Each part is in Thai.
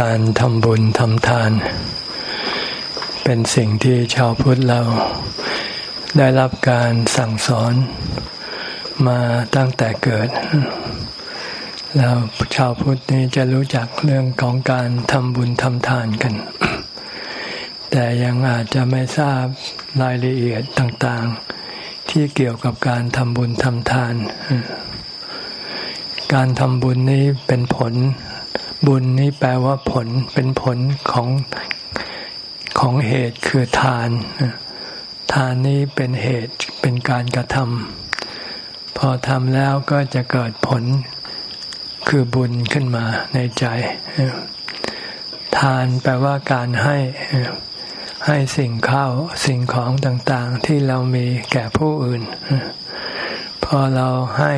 การทำบุญทำทาน เป็นสิ่งที่ชาวพุทธเราได้รับการสั่งสอนมาตั้งแต่เกิด แล้วชาวพุทธนี้จะรู้จักเรื่องของการทำบุญทำทานกัน แต่ยังอาจจะไม่ทราบรายละเอียดต่างๆ ที่เกี่ยวกับการทำบุญทำทาน การทำบุญนี้เป็นผล บุญนี้แปลว่าผลเป็นผลของของเหตุคือทาน ทานนี้เป็นเหตุเป็นการกระทำพอทำแล้วก็จะเกิดผลคือบุญขึ้นมาในใจ ทานแปลว่าการให้ให้สิ่งข้าวสิ่งของต่างๆ ที่เรามีแก่ผู้อื่น พอเราให้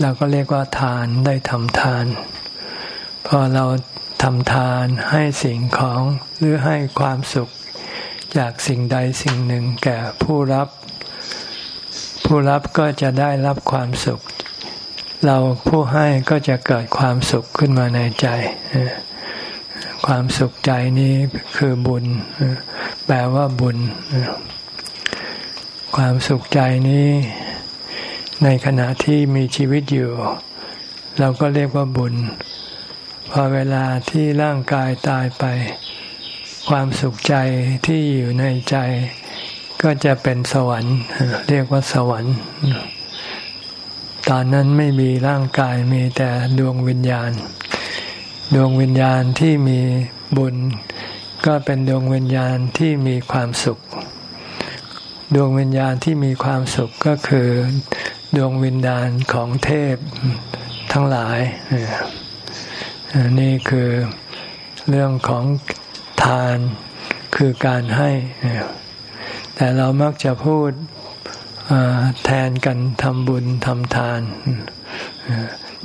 เราก็เรียกว่าทานได้ทำทาน พอเราทำทานให้สิ่งของหรือให้ความสุขจากสิ่งใดสิ่งหนึ่งแก่ผู้รับ ผู้รับก็จะได้รับความสุข เราผู้ให้ก็จะเกิดความสุขขึ้นมาในใจ ความสุขใจนี้คือบุญ แปลว่าบุญ ความสุขใจนี้ ในขณะที่มีชีวิตอยู่ เราก็เรียกว่าบุญ พอเวลาที่ร่างกายตายไป ความสุขใจที่อยู่ในใจ ก็จะเป็นสวรรค์ เรียกว่าสวรรค์ตอนนั้นไม่มีร่างกายมีแต่ดวงวิญญาณ ดวงวิญญาณที่มีบุญ ก็เป็นดวงวิญญาณที่มีความสุข ดวงวิญญาณที่มีความสุขก็คือ ดวงวิญญาณของเทพทั้งหลาย นี่คือเรื่องของทานคือการให้ แต่เรามักจะพูดแทนกันทำบุญทำทาน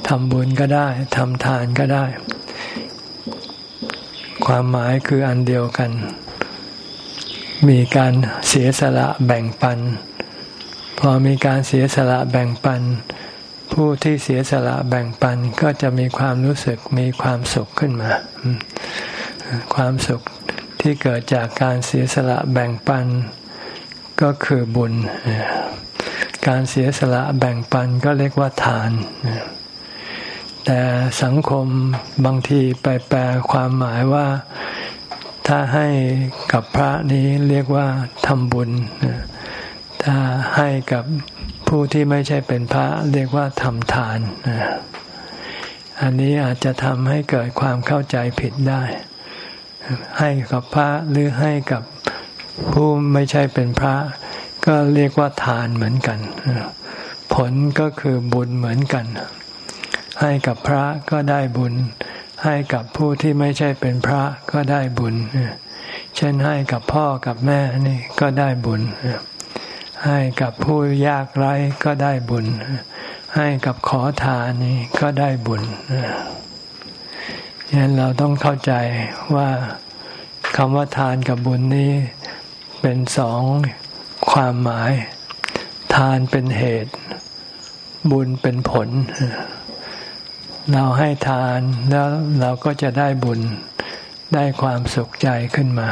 ทำบุญก็ได้ทำทานก็ได้ ความหมายคืออันเดียวกัน มีการเสียสละแบ่งปัน พอมีการเสียสละแบ่งปัน ผู้ที่เสียสละแบ่งปันก็จะมีความรู้สึกมีความสุขขึ้นมา ความสุขที่เกิดจากการเสียสละแบ่งปันก็คือบุญ การเสียสละแบ่งปันก็เรียกว่าทาน แต่สังคมบางทีไปแปลความหมายว่าถ้าให้กับพระนี้เรียกว่าทำบุญ ถ้าให้กับ ผู้ที่ไม่ใช่เป็นพระเรียกว่าทำทาน อันนี้อาจจะทำให้เกิดความเข้าใจผิดได้ ให้กับพระหรือให้กับผู้ไม่ใช่เป็นพระ ก็เรียกว่าทานเหมือนกัน ผลก็คือบุญเหมือนกัน ให้กับพระก็ได้บุญ ให้กับผู้ที่ไม่ใช่เป็นพระก็ได้บุญ เช่นให้กับพ่อกับแม่นี่ก็ได้บุญ ให้กับผู้ยากไร้ก็ได้บุญ ให้กับขอทานนี่ก็ได้บุญฉะนั้นเราต้องเข้าใจว่าคำว่าทานกับบุญนี้เป็นสองความหมาย ทานเป็นเหตุ บุญเป็นผล เราให้ทานแล้วเราก็จะได้บุญได้ความสุขใจขึ้นมา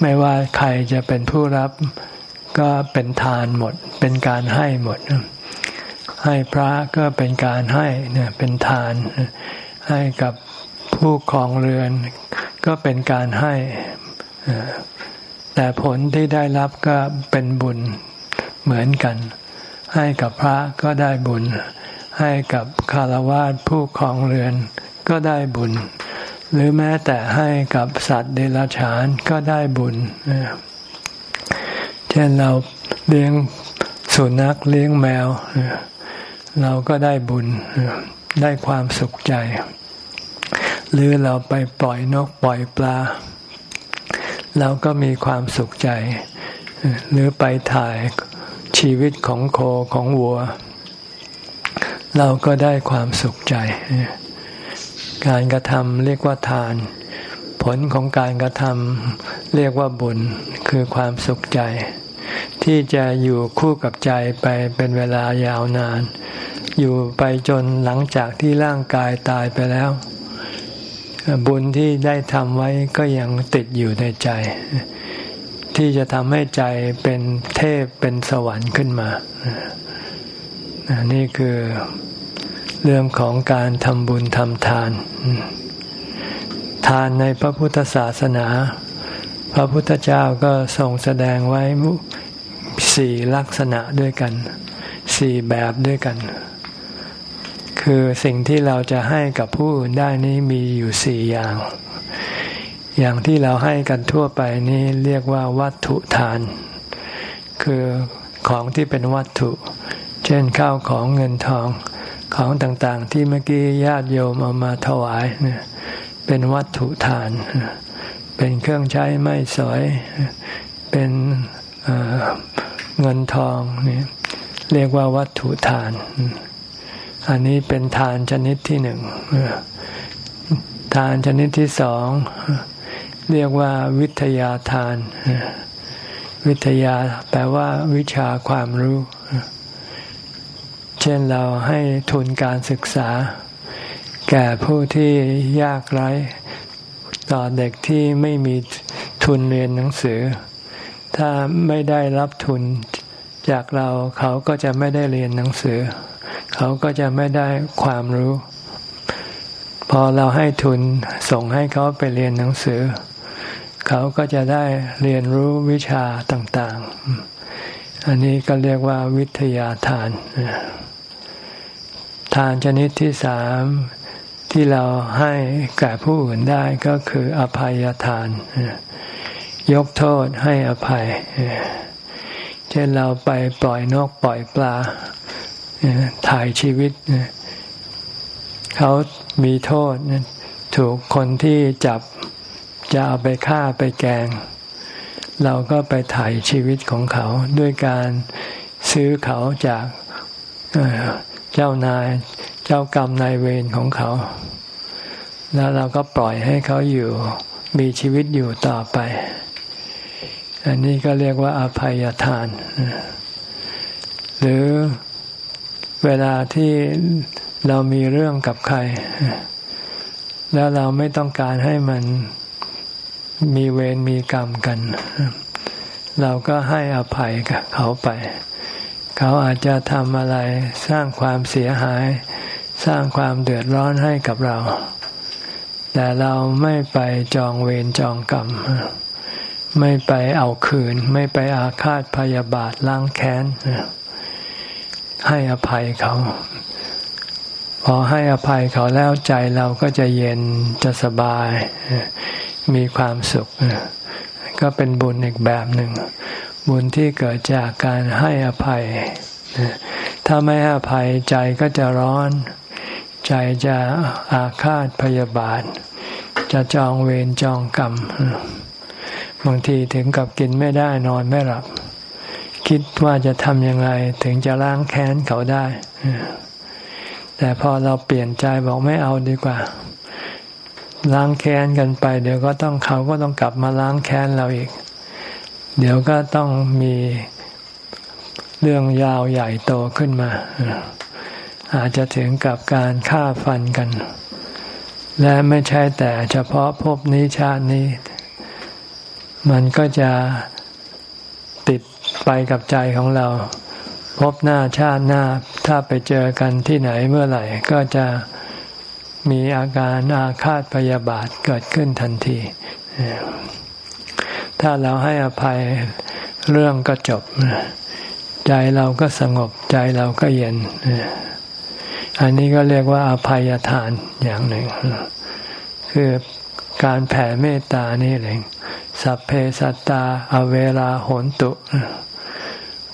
ไม่ว่าใครจะเป็นผู้รับก็เป็นทานหมด เป็นการให้หมด ให้พระก็เป็นการให้เนี่ยเป็นทาน ให้กับผู้ครองเรือน ก็เป็นการให้ แต่ผลที่ได้รับก็เป็นบุญเหมือนกัน ให้กับพระก็ได้บุญ ให้กับคารวะผู้ครองเรือน ก็ได้บุญ หรือแม้แต่ให้กับสัตว์เดรัจฉานก็ได้บุญ เช่นเราเลี้ยงสุนัขเลี้ยงแมว เราก็ได้บุญได้ความสุขใจ หรือเราไปปล่อยนกปล่อยปลา เราก็มีความสุขใจ หรือไปถ่ายชีวิตของโคของวัว เราก็ได้ความสุขใจ การกระทำเรียกว่าทาน ผลของการกระทำเรียกว่าบุญคือความสุขใจ ที่จะอยู่คู่กับใจไปเป็นเวลายาวนาน อยู่ไปจนหลังจากที่ร่างกายตายไปแล้ว บุญที่ได้ทำไว้ก็ยังติดอยู่ในใจ ที่จะทำให้ใจเป็นเทพเป็นสวรรค์ขึ้นมานี่คือ เรื่องของการทำบุญทำทาน ทานในพระพุทธศาสนา พระพุทธเจ้าก็ทรงแสดงไว้สี่ลักษณะด้วยกัน สี่แบบด้วยกัน คือสิ่งที่เราจะให้กับผู้อื่นได้นี้มีอยู่สี่อย่าง อย่างที่เราให้กันทั่วไปนี้เรียกว่าวัตถุทาน คือของที่เป็นวัตถุ เช่นข้าวของเงินทอง ของต่างๆ ที่เมื่อกี้ญาติโยมเอามาถวายเนี่ยเป็นวัตถุทาน เป็นเครื่องใช้ไม่สอย เป็นเงินทองนี่เรียกว่าวัตถุทาน อันนี้เป็นทานชนิดที่หนึ่งทานชนิดที่สองเรียกว่าวิทยาทาน วิทยาแปลว่าวิชาความรู้ เช่นเราให้ทุนการศึกษา แก่ผู้ที่ยากไร้ต่อเด็กที่ไม่มีทุนเรียนหนังสือ ถ้าไม่ได้รับทุนจากเราเขาก็จะไม่ได้เรียนหนังสือ เขาก็จะไม่ได้ความรู้ พอเราให้ทุนส่งให้เขาไปเรียนหนังสือ เขาก็จะได้เรียนรู้วิชาต่าง ๆ อันนี้ก็เรียกว่าวิทยาทานานชนิดที่สามที่เราให้แก่ผู้อื่นได้ก็คืออภัยทาน ยกโทษให้อภัย เช่นเราไปปล่อยนกปล่อยปลาถ่ายชีวิต เขามีโทษ ถูกคนที่จับจะเอาไปฆ่าไปแกง เราก็ไปถ่ายชีวิตของเขาด้วยการซื้อเขาจาก เจ้านายเจ้ากรรมนายเวรของเขา แล้วเราก็ปล่อยให้เขาอยู่มีชีวิตอยู่ต่อไป อันนี้ก็เรียกว่าอภัยทาน หรือเวลาที่เรามีเรื่องกับใคร แล้วเราไม่ต้องการให้มันมีเวรมีกรรมกัน เราก็ให้อภัยกับเขาไป เขาอาจจะทำอะไรสร้างความเสียหาย สร้างความเดือดร้อนให้กับเรา แต่เราไม่ไปจองเวรจองกรรม ไม่ไปเอาคืน ไม่ไปอาฆาตพยาบาทล้างแค้น ให้อภัยเขา พอให้อภัยเขาแล้วใจเราก็จะเย็นจะสบาย มีความสุข ก็เป็นบุญอีกแบบหนึ่ง บุญที่เกิดจากการให้อภัย ถ้าไม่ให้อภัยใจก็จะร้อน ใจจะอาฆาตพยาบาท จะจองเวรจองกรรม บางทีถึงกับกินไม่ได้นอนไม่หลับ คิดว่าจะทำยังไงถึงจะล้างแค้นเขาได้ แต่พอเราเปลี่ยนใจบอกไม่เอาดีกว่าล้างแค้นกันไป เดี๋ยวก็ต้องเขาก็ต้องกลับมาล้างแค้นเราอีก เดี๋ยวก็ต้องมีเรื่องยาวใหญ่โตขึ้นมา อาจจะถึงกับการฆ่าฟันกัน และไม่ใช่แต่เฉพาะภพนี้ชาตินี้ มันก็จะติดไปกับใจของเราพบหน้าชาติหน้าถ้าไปเจอกันที่ไหนเมื่อไหร่ ก็จะมีอาการอาฆาตพยาบาทเกิดขึ้นทันที ถ้าเราให้อภัยเรื่องก็จบ ใจเราก็สงบใจเราก็เย็น อันนี้ก็เรียกว่าอภัยทานอย่างหนึ่ง คือการแผ่เมตตานี่เองสัพเพสัตตา อเวลาโหนตุ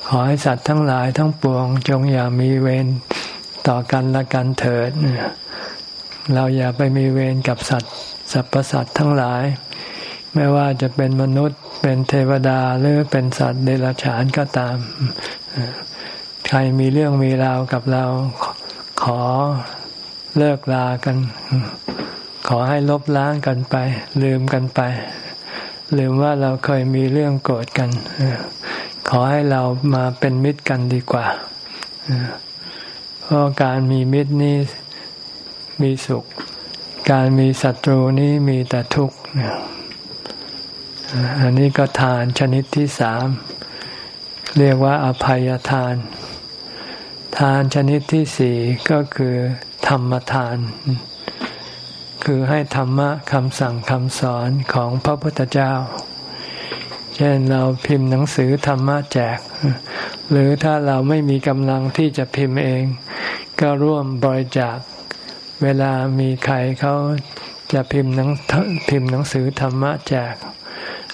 ขอให้สัตว์ทั้งหลายทั้งปวง จงอย่ามีเวรต่อกันละกันเถิด เราอย่าไปมีเวรกับสัตว์สรรพสัตว์ทั้งหลาย ไม่ว่าจะเป็นมนุษย์เป็นเทวดาหรือเป็นสัตว์เดรัจฉานก็ตาม ใครมีเรื่องมีราวกับเราขอเลิกลากัน ขอให้ลบล้างกันไป ลืมกันไป ลืมว่าเราเคยมีเรื่องโกรธกัน ขอให้เรามาเป็นมิตรกันดีกว่าเพราะการมีมิตรนี้มีสุข การมีศัตรูนี้มีแต่ทุกข์ อันนี้ก็ทานชนิดที่สาม เรียกว่าอภัยทาน ทานชนิดที่สี่ก็คือธรรมทาน คือให้ธรรมะคำสั่งคำสอนของพระพุทธเจ้า เช่นเราพิมพ์หนังสือธรรมะแจก หรือถ้าเราไม่มีกำลังที่จะพิมพ์เอง ก็ร่วมบริจาค เวลามีใครเขาจะพิมพ์หนังพิมพ์หนังสือธรรมะแจก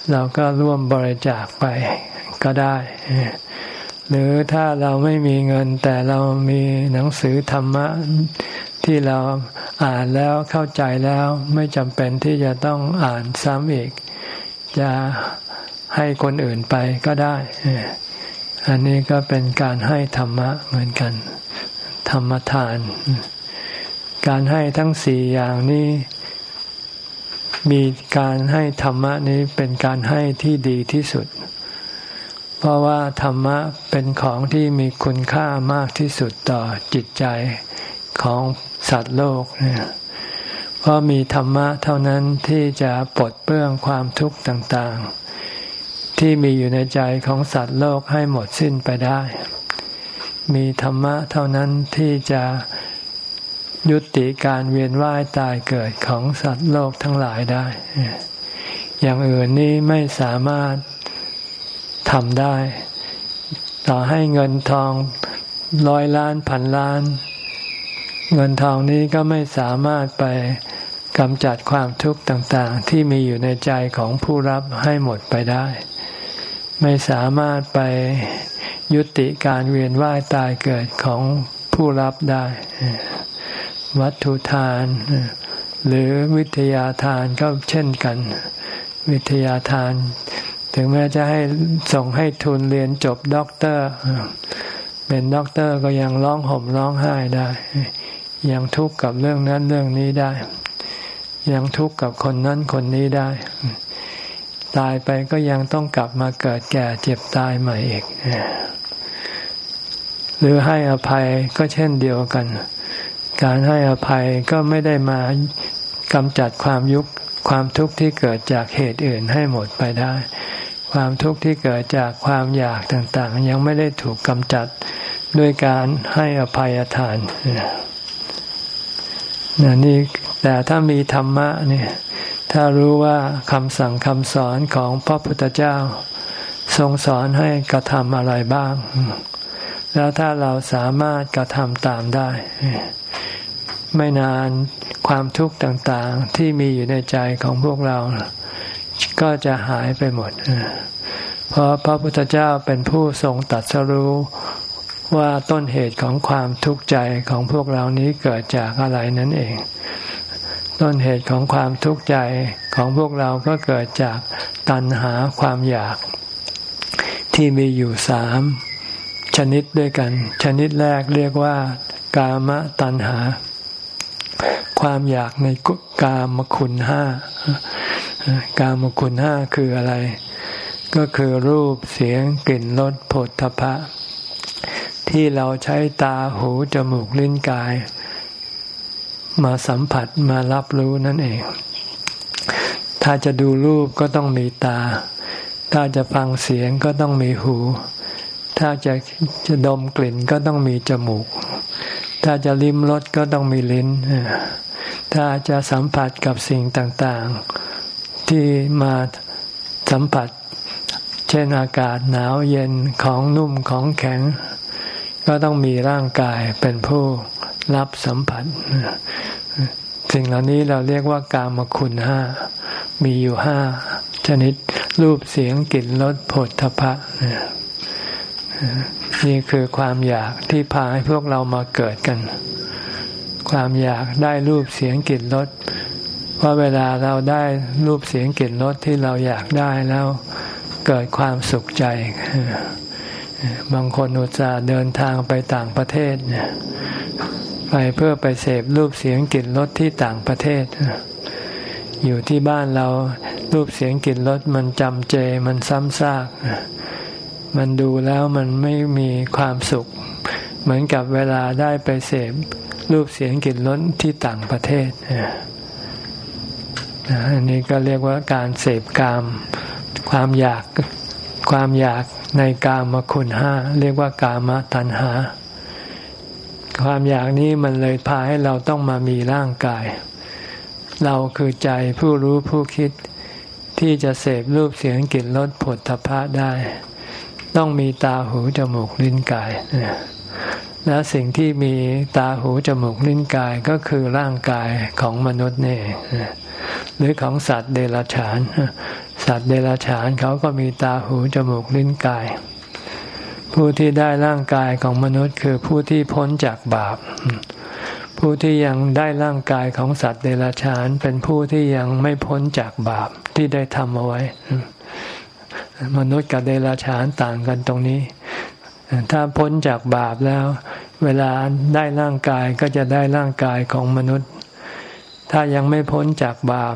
เราก็ร่วมบริจาคไปก็ได้ หรือถ้าเราไม่มีเงินแต่เรามีหนังสือธรรมะที่เราอ่านแล้วเข้าใจแล้วไม่จำเป็นที่จะต้องอ่านซ้ำอีก จะให้คนอื่นไปก็ได้ อันนี้ก็เป็นการให้ธรรมะเหมือนกัน ธรรมทาน การให้ทั้งสี่อย่างนี้ มีการให้ธรรมะนี้เป็นการให้ที่ดีที่สุด เพราะว่าธรรมะเป็นของที่มีคุณค่ามากที่สุดต่อจิตใจของสัตว์โลกเนี่ยเพราะมีธรรมะเท่านั้นที่จะปลดเปลื้องความทุกข์ต่างๆ ที่มีอยู่ในใจของสัตว์โลกให้หมดสิ้นไปได้ มีธรรมะเท่านั้นที่จะ ยุติการเวียนว่ายตายเกิดของสัตว์โลกทั้งหลายได้ อย่างอื่นนี้ไม่สามารถทำได้ ต่อให้เงินทองร้อยล้านพันล้าน เงินทองนี้ก็ไม่สามารถไปกำจัดความทุกข์ต่างๆ ที่มีอยู่ในใจของผู้รับให้หมดไปได้ ไม่สามารถไปยุติการเวียนว่ายตายเกิดของผู้รับได้ วัตถุทาน หรือวิทยาทานก็เช่นกัน วิทยาทาน ถึงแม้จะให้ส่งให้ทุนเรียนจบด็อกเตอร์ เป็นด็อกเตอร์ก็ยังร้องห่มร้องไห้ได้ ยังทุกข์กับเรื่องนั้นเรื่องนี้ได้ ยังทุกข์กับคนนั้นคนนี้ได้ ตายไปก็ยังต้องกลับมาเกิดแก่เจ็บตายใหม่อีกหรือให้อภัยก็เช่นเดียวกัน การให้อภัยก็ไม่ได้มากำจัดความยุคความทุกข์ที่เกิดจากเหตุอื่นให้หมดไปได้ ความทุกข์ที่เกิดจากความอยากต่างๆ ยังไม่ได้ถูกกำจัดด้วยการให้อภัยทานนี่แต่ถ้ามีธรรมะเนี่ย ถ้ารู้ว่าคำสั่งคำสอนของพระพุทธเจ้า ทรงสอนให้กระทำอะไรบ้าง แล้วถ้าเราสามารถกระทำตามได้ ไม่นานความทุกข์ต่างๆ ที่มีอยู่ในใจของพวกเรา ก็จะหายไปหมด เพราะพระพุทธเจ้าเป็นผู้ทรงตัดสรู้ว่าต้นเหตุของความทุกข์ใจของพวกเรานี้เกิดจากอะไรนั่นเอง ต้นเหตุของความทุกข์ใจของพวกเราก็เกิดจากตัณหาความอยาก ที่มีอยู่สามชนิดด้วยกัน ชนิดแรกเรียกว่ากามตัณหา ความอยากในกามคุณห้ากามคุณห้าคืออะไร ก็คือรูปเสียงกลิ่นรสผลทพะ ที่เราใช้ตาหูจมูกลิ้นกาย มาสัมผัสมารับรู้นั่นเอง ถ้าจะดูรูปก็ต้องมีตา ถ้าจะฟังเสียงก็ต้องมีหู ถ้าจะจะดมกลิ่นก็ต้องมีจมูกถ้าจะลิ้มรสก็ต้องมีลิ้น ถ้าจะสัมผัสกับสิ่งต่างๆ ที่มาสัมผัส เช่นอากาศหนาวเย็นของนุ่มของแข็ง ก็ต้องมีร่างกายเป็นผู้รับสัมผัส สิ่งเหล่านี้เราเรียกว่ากามคุณห้า มีอยู่ห้าชนิดรูปเสียงกลิ่นรสผลทพะนี่คือความอยากที่พาให้พวกเรามาเกิดกัน ความอยากได้รูปเสียงกลิ่นรสพราเวลาเราได้รูปเสียงกลิ่นรสที่เราอยากได้แล้วเกิดความสุขใจ บางคนอุตส่าห์เดินทางไปต่างประเทศไปเพื่อไปเสพรูปเสียงกลิ่นรสที่ต่างประเทศ อยู่ที่บ้านเรารูปเสียงกลิ่นรสมันจำเจมันซ้ำซากมันดูแล้วมันไม่มีความสุข เหมือนกับเวลาได้ไปเสพ รูปเสียงกลิ่นรสที่ต่างประเทศอันนี้ก็เรียกว่าการเสพกาม ความอยากความอยากในกามคุณห้าเรียกว่ากามตัณหา ความอยากนี้มันเลยพาให้เราต้องมามีร่างกาย เราคือใจผู้รู้ผู้คิดที่จะเสพรูปเสียงกลิ่นรสผลทพะได้ ต้องมีตาหูจมูกลิ้นกาย และสิ่งที่มีตาหูจมูกลิ้นกายก็คือร่างกายของมนุษย์นี่หรือของสัตว์เดรัจฉาน สัตว์เดรัจฉานเขาก็มีตาหูจมูกลิ้นกาย ผู้ที่ได้ร่างกายของมนุษย์คือผู้ที่พ้นจากบาป ผู้ที่ยังได้ร่างกายของสัตว์เดรัจฉาน เป็นผู้ที่ยังไม่พ้นจากบาปที่ได้ทำเอาไว้ มนุษย์กับเดรัจฉานต่างกันตรงนี้ ถ้าพ้นจากบาปแล้ว เวลาได้ร่างกายก็จะได้ร่างกายของมนุษย์ ถ้ายังไม่พ้นจากบาป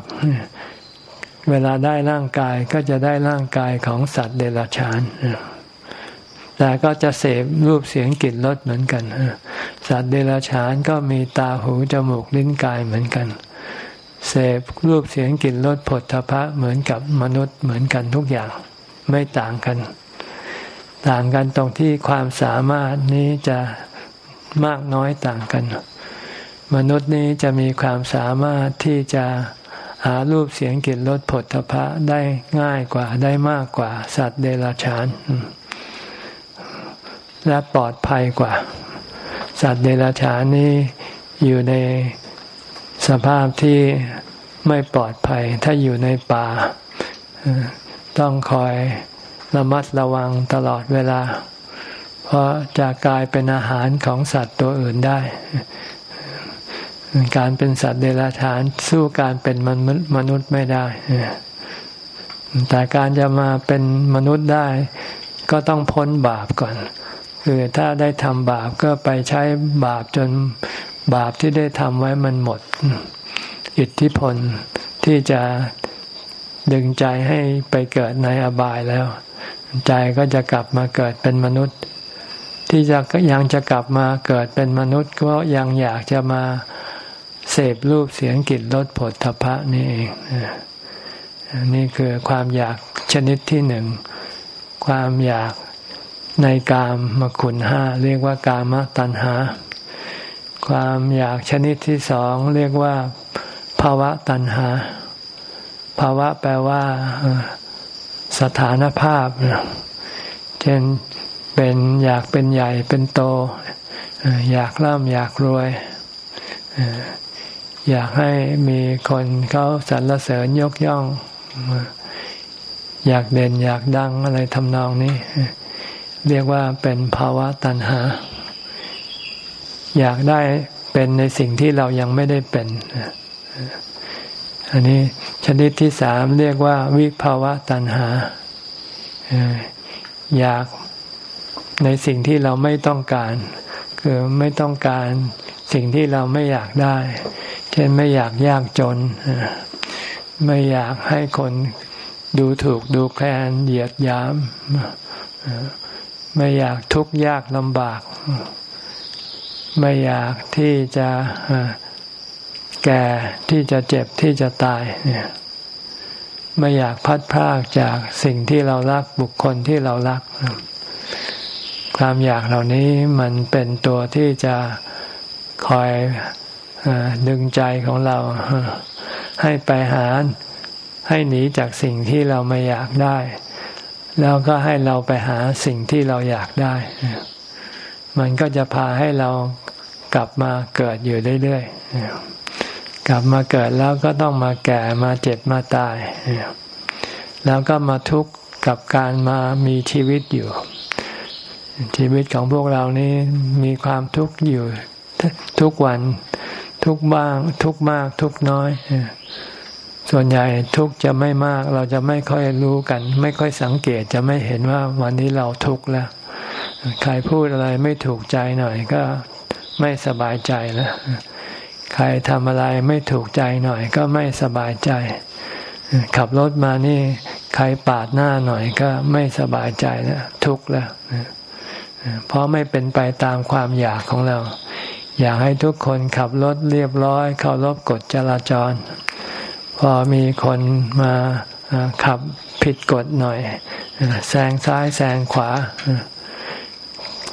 เวลาได้ร่างกายก็จะได้ร่างกายของสัตว์เดรัจฉานแต่ก็จะเสพรูปเสียงกลิ่นรสเหมือนกันสัตว์เดรัจฉานก็มีตาหูจมูกลิ้นกายเหมือนกัน เสพรูปเสียงกลิ่นรสผลทพะเหมือนกับมนุษย์เหมือนกันทุกอย่างไม่ต่างกัน ต่างกันตรงที่ความสามารถนี้จะมากน้อยต่างกัน มนุษย์นี้จะมีความสามารถที่จะหารูปเสียงกลิ่นรสผลทพะได้ง่ายกว่าได้มากกว่า สัตว์เดรัจฉาน และปลอดภัยกว่า สัตว์เดรัจฉานนี้อยู่ในสภาพที่ไม่ปลอดภัย ถ้าอยู่ในป่า ต้องคอย ระมัดระวังตลอดเวลา เพราะจะกลายเป็นอาหารของสัตว์ตัวอื่นได้ การเป็นสัตว์เดรัจฉานสู้การเป็นมนุษย์ไม่ได้ แต่การจะมาเป็นมนุษย์ได้ ก็ต้องพ้นบาปก่อน คือถ้าได้ทำบาปก็ไปใช้บาปจนบาปที่ได้ทำไว้มันหมด อิทธิพลที่จะดึงใจให้ไปเกิดในอบายแล้ว ใจก็จะกลับมาเกิดเป็นมนุษย์ ที่จะยังจะกลับมาเกิดเป็นมนุษย์ ก็ยังอยากจะมาเสพรูปเสียงกลิ่นรสผลทพะนี่เองนี่คือความอยากชนิดที่หนึ่ง ความอยากในกามมคุณห้าเรียกว่ากามตัณหา ความอยากชนิดที่สองเรียกว่าภาวะตัณหา ภาวะแปลว่า สถานภาพ เช่นเป็นอยากเป็นใหญ่เป็นโต อยากร่ำอยากรวย อยากให้มีคนเขาสรรเสริญยกย่อง อยากเด่นอยากดังอะไรทำนองนี้ เรียกว่าเป็นภาวะตัณหา อยากได้เป็นในสิ่งที่เรายังไม่ได้เป็นอ อันนี้ชนิดที่สามเรียกว่าวิภาวะตัณหาอยากในสิ่งที่เราไม่ต้องการ คือไม่ต้องการสิ่งที่เราไม่อยากได้ เช่นไม่อยากยากจน ไม่อยากให้คนดูถูกดูแคลนเหยียดยาม ไม่อยากทุกข์ยากลำบาก ไม่อยากที่จะ แก่ที่จะเจ็บที่จะตายเนี่ยไม่อยากพัดพรากจากสิ่งที่เรารักบุคคลที่เรารัก ความอยากเหล่านี้มันเป็นตัวที่จะคอยดึงใจของเรา ให้ไปหาให้หนีจากสิ่งที่เราไม่อยากได้ แล้วก็ให้เราไปหาสิ่งที่เราอยากได้ มันก็จะพาให้เรากลับมาเกิดอยู่เรื่อยๆ กลับมาเกิดแล้วก็ต้องมาแก่มาเจ็บมาตาย แล้วก็มาทุกข์กับการมามีชีวิตอยู่ ชีวิตของพวกเรานี้มีความทุกข์อยู่ทุกวันทุกบ้าง ทุกมาก ทุกน้อย ส่วนใหญ่ทุกจะไม่มาก เราจะไม่ค่อยรู้กัน ไม่ค่อยสังเกตจะไม่เห็นว่าวันนี้เราทุกข์แล้วใครพูดอะไรไม่ถูกใจหน่อยก็ไม่สบายใจแล้ว ใครทำอะไรไม่ถูกใจหน่อย ก็ไม่สบายใจ ขับรถมานี่ ใครปาดหน้าหน่อยก็ไม่สบายใจแล้วทุกข์แล้วเพราะไม่เป็นไปตามความอยากของเรา อยากให้ทุกคนขับรถเรียบร้อยเคารพกฎจราจรพพอมีคนมาขับผิดกฎหน่อยแซงซ้ายแซงขวา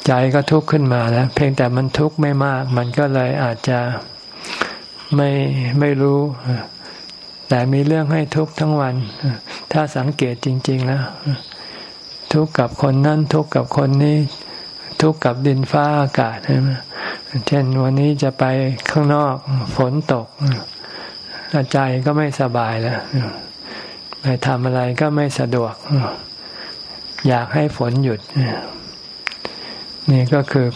ใจก็ทุกข์ขึ้นมาแล้ว เพียงแต่มันทุกข์ไม่มาก มันก็เลยอาจจะ ไม่ไม่รู้ แต่มีเรื่องให้ทุกข์ทั้งวัน ถ้าสังเกตจริง ๆ แล้ว ทุกข์กับคนนั้นทุกข์กับคนนี้ ทุกข์กับดินฟ้าอากาศใช่ไหมเช่นวันนี้จะไปข้างนอกฝนตกใจก็ไม่สบายแล้วไปทำอะไรก็ไม่สะดวก อยากให้ฝนหยุด นี่ก็คือ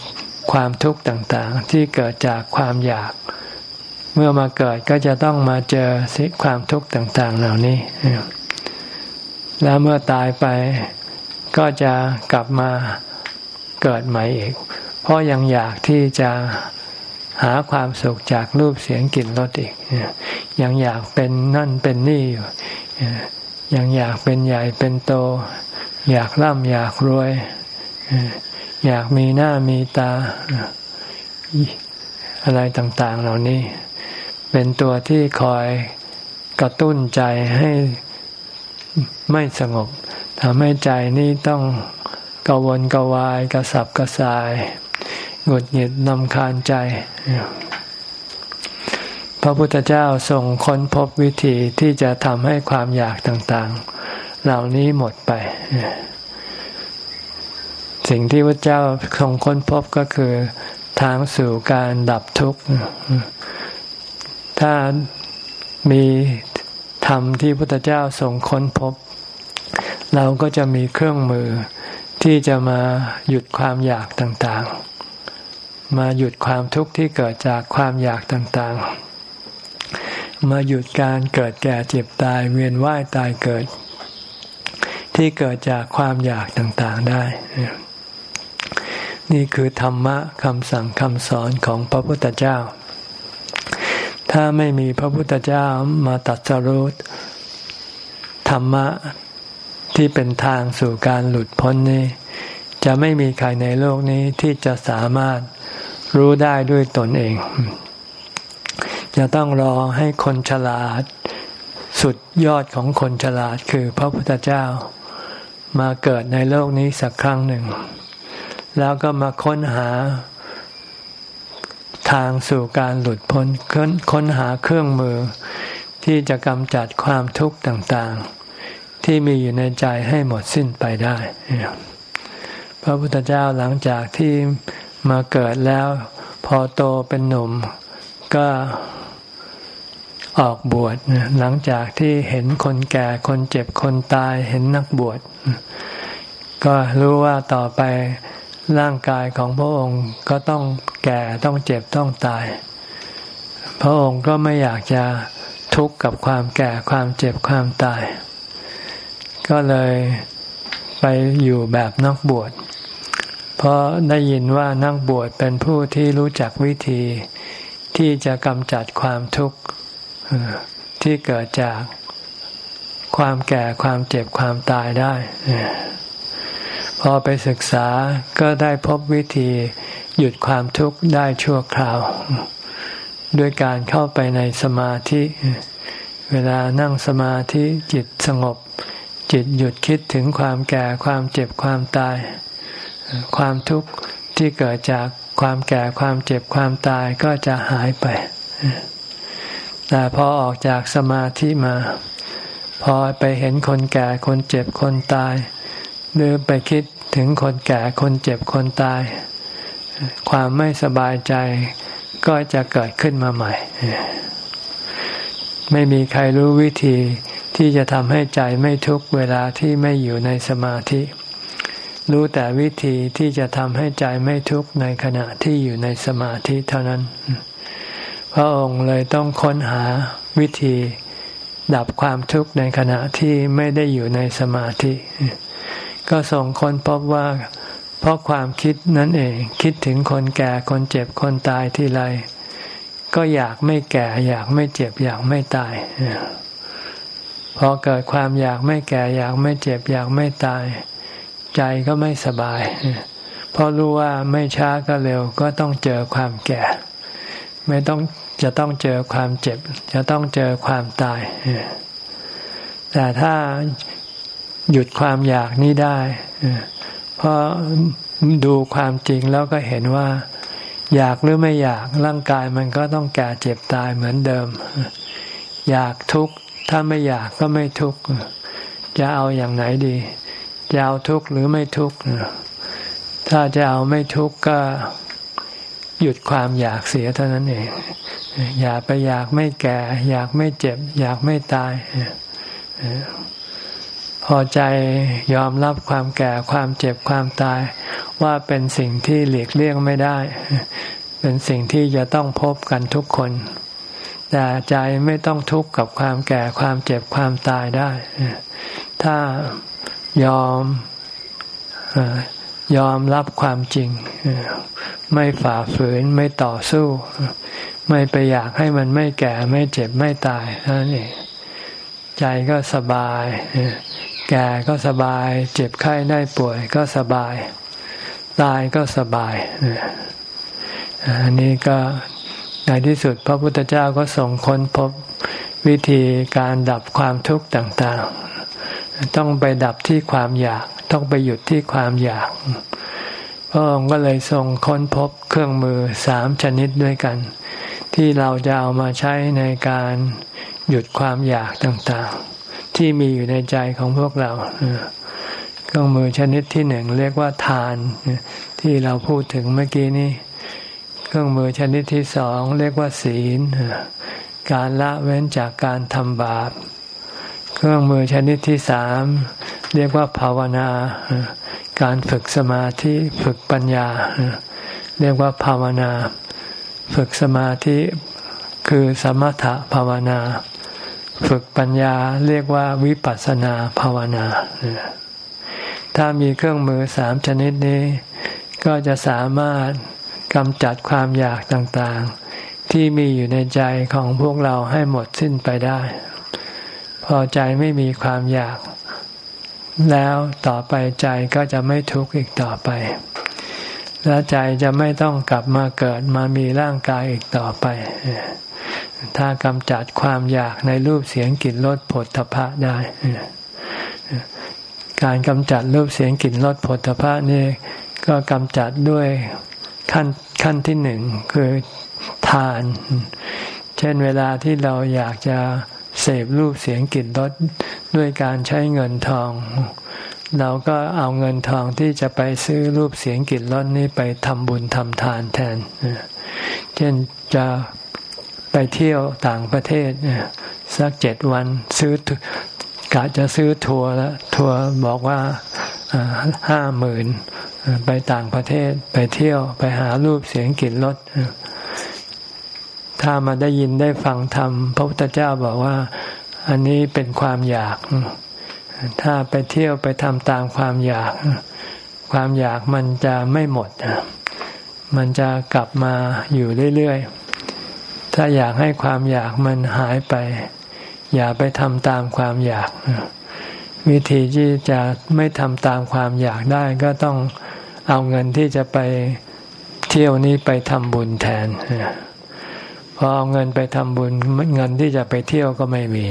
ความทุกข์ต่าง ๆ ที่เกิดจากความอยาก เมื่อมาเกิดก็จะต้องมาเจอสิความทุกข์ต่าง ๆ เหล่านี้ แล้วเมื่อตายไปก็จะกลับมาเกิดใหม่อีก เพราะยังอยากที่จะหาความสุขจากรูปเสียงกลิ่นรสอีก ยังอยากเป็นนั่นเป็นนี่อยู่ ยังอยากเป็นใหญ่เป็นโต อยากร่ำอยากรวย อยากมีหน้ามีตาอะไรต่าง ๆ เหล่านี้ เป็นตัวที่คอยกระตุ้นใจให้ไม่สงบทำให้ใจนี้ต้องกวนกวายกระสับกระส่ายหงุดหงิดนำคาญใจ พระพุทธเจ้าทรงค้นพบวิธีที่จะทำให้ความอยากต่างๆ เหล่านี้หมดไป สิ่งที่พระเจ้าทรงค้นพบก็คือ ทางสู่การดับทุกข์ ถ้ามีธรรมที่พระพุทธเจ้าทรงค้นพบ เราก็จะมีเครื่องมือที่จะมาหยุดความอยากต่างๆ มาหยุดความทุกข์ที่เกิดจากความอยากต่างๆ มาหยุดการเกิดแก่เจ็บตายเวียนว่ายตายเกิด ที่เกิดจากความอยากต่างๆได้ นี่คือธรรมะคำสั่งคำสอนของพระพุทธเจ้า ถ้าไม่มีพระพุทธเจ้ามาตัดสรุปธรรมะที่เป็นทางสู่การหลุดพ้นนี้ จะไม่มีใครในโลกนี้ที่จะสามารถรู้ได้ด้วยตนเอง จะต้องรอให้คนฉลาด สุดยอดของคนฉลาดคือพระพุทธเจ้ามาเกิดในโลกนี้สักครั้งหนึ่ง แล้วก็มาค้นหา ทางสู่การหลุดพ้นค้นหาเครื่องมือ ที่จะกำจัดความทุกข์ต่างๆ ที่มีอยู่ในใจให้หมดสิ้นไปได้ พระพุทธเจ้าหลังจากที่มาเกิดแล้ว พอโตเป็นหนุ่มก็ออกบวชหลังจากที่เห็นคนแก่คนเจ็บคนตายเห็นนักบวช ก็รู้ว่าต่อไป ร่างกายของพระองค์ก็ต้องแก่ต้องเจ็บต้องตาย พระองค์ก็ไม่อยากจะทุกข์กับความแก่ความเจ็บความตาย ก็เลยไปอยู่แบบนักบวช เพราะได้ยินว่านักบวชเป็นผู้ที่รู้จักวิธีที่จะกำจัดความทุกข์ที่เกิดจากความแก่ความเจ็บความตายได้ พอไปศึกษาก็ได้พบวิธีหยุดความทุกข์ได้ชั่วคราว ด้วยการเข้าไปในสมาธิ เวลานั่งสมาธิจิตสงบ จิตหยุดคิดถึงความแก่ความเจ็บความตาย ความทุกข์ที่เกิดจากความแก่ความเจ็บความตายก็จะหายไป แต่พอออกจากสมาธิมา พอไปเห็นคนแก่คนเจ็บคนตาย หรือไปคิดถึงคนแก่คนเจ็บคนตาย ความไม่สบายใจก็จะเกิดขึ้นมาใหม่ ไม่มีใครรู้วิธีที่จะทำให้ใจไม่ทุกเวลาที่ไม่อยู่ในสมาธิ รู้แต่วิธีที่จะทำให้ใจไม่ทุกข์ในขณะที่อยู่ในสมาธิเท่านั้น พระองค์เลยต้องค้นหาวิธีดับความทุกข์ในขณะที่ไม่ได้อยู่ในสมาธิ ก็ส่งคนพบว่า เพราะความคิดนั่นเอง คิดถึงคนแก่คนเจ็บคนตายที่ไร ก็อยากไม่แก่ อยากไม่เจ็บ อยากไม่ตายพอเกิดความอยากไม่แก่ อยากไม่เจ็บ อยากไม่ตาย ใจก็ไม่สบายเพราะรู้ว่าไม่ช้าก็เร็วก็ต้องเจอความแก่ ไม่ต้องจะต้องเจอความเจ็บ จะต้องเจอความตายแต่ถ้า หยุดความอยากนี้ได้ เพราะดูความจริงแล้วก็เห็นว่า อยากหรือไม่อยากร่างกายมันก็ต้องแก่เจ็บตายเหมือนเดิม อยากทุกข์ถ้าไม่อยากก็ไม่ทุกข์จะเอาอย่างไหนดี จะเอาทุกข์หรือไม่ทุกข์ถ้าจะเอาไม่ทุกข์ก็หยุดความอยากเสียเท่านั้นเอง อย่าไปอยากไม่แก่ อยากไม่เจ็บ อยากไม่ตาย พอใจยอมรับความแก่ความเจ็บความตาย ว่าเป็นสิ่งที่หลีกเลี่ยงไม่ได้ เป็นสิ่งที่จะต้องพบกันทุกคน แต่ใจไม่ต้องทุกข์กับความแก่ความเจ็บความตายได้ ถ้ายอมยอมรับความจริง ไม่ฝ่าฝืนไม่ต่อสู้ ไม่ไปอยากให้มันไม่แก่ไม่เจ็บไม่ตายนั่นเองใจก็สบาย แก่ก็สบาย เจ็บไข้ได้ป่วยก็สบาย ตายก็สบายอันนี้ก็ในที่สุดพระพุทธเจ้าก็ส่งค้นพบวิธีการดับความทุกข์ต่างๆ ต้องไปดับที่ความอยาก ต้องไปหยุดที่ความอยาก พระองค์ก็เลยทรงค้นพบเครื่องมือสามชนิดด้วยกัน ที่เราจะเอามาใช้ในการหยุดความอยากต่างๆ ที่มีอยู่ในใจของพวกเราเครื่องมือชนิดที่หนึ่งเรียกว่าทาน ที่เราพูดถึงเมื่อกี้นี้ เครื่องมือชนิดที่สองเรียกว่าศีล การละเว้นจากการทำบาป เครื่องมือชนิดที่สามเรียกว่าภาวนา การฝึกสมาธิฝึกปัญญา เรียกว่าภาวนา ฝึกสมาธิคือสมถะภาวนา ฝึกปัญญาเรียกว่าวิปัสสนาภาวนา ถ้ามีเครื่องมือสามชนิดนี้ ก็จะสามารถกำจัดความอยากต่างๆ ที่มีอยู่ในใจของพวกเราให้หมดสิ้นไปได้ พอใจไม่มีความอยาก แล้วต่อไปใจก็จะไม่ทุกข์อีกต่อไปและใจจะไม่ต้องกลับมาเกิดมามีร่างกายอีกต่อไป ถ้ากำจัดความอยากในรูปเสียงกลิ่นรสผลทพะได้ การกำจัดรูปเสียงกลิ่นรสผลทพะนี่ก็กำจัดด้วยขั้นขั้นที่หนึ่งคือทาน เช่นเวลาที่เราอยากจะเสพรูปเสียงกลิ่นรสด้วยการใช้เงินทอง เราก็เอาเงินทองที่จะไปซื้อรูปเสียงกลิ่นรสนี้ไปทำบุญทำทานแทน เช่นจะ เที่ยวต่างประเทศสักเจ็ดวันซื้อกะจะซื้อทัวร์แล้วทัวร์บอกว่าห้าหมื่นไปต่างประเทศไปเที่ยวไปหารูปเสียงกลิ่นรสถ้ามาได้ยินได้ฟังธรรมพระพุทธเจ้าบอกว่า อันนี้เป็นความอยาก ถ้าไปเที่ยวไปทำตามความอยาก ความอยากมันจะไม่หมดมันจะกลับมาอยู่เรื่อยๆ ถ้าอยากให้ความอยากมันหายไป อย่าไปทำตามความอยาก วิธีที่จะไม่ทำตามความอยากได้ก็ต้องเอาเงินที่จะไปเที่ยวนี้ไปทำบุญแทนพอเอาเงินไปทำบุญเงินที่จะไปเที่ยวก็ไม่มี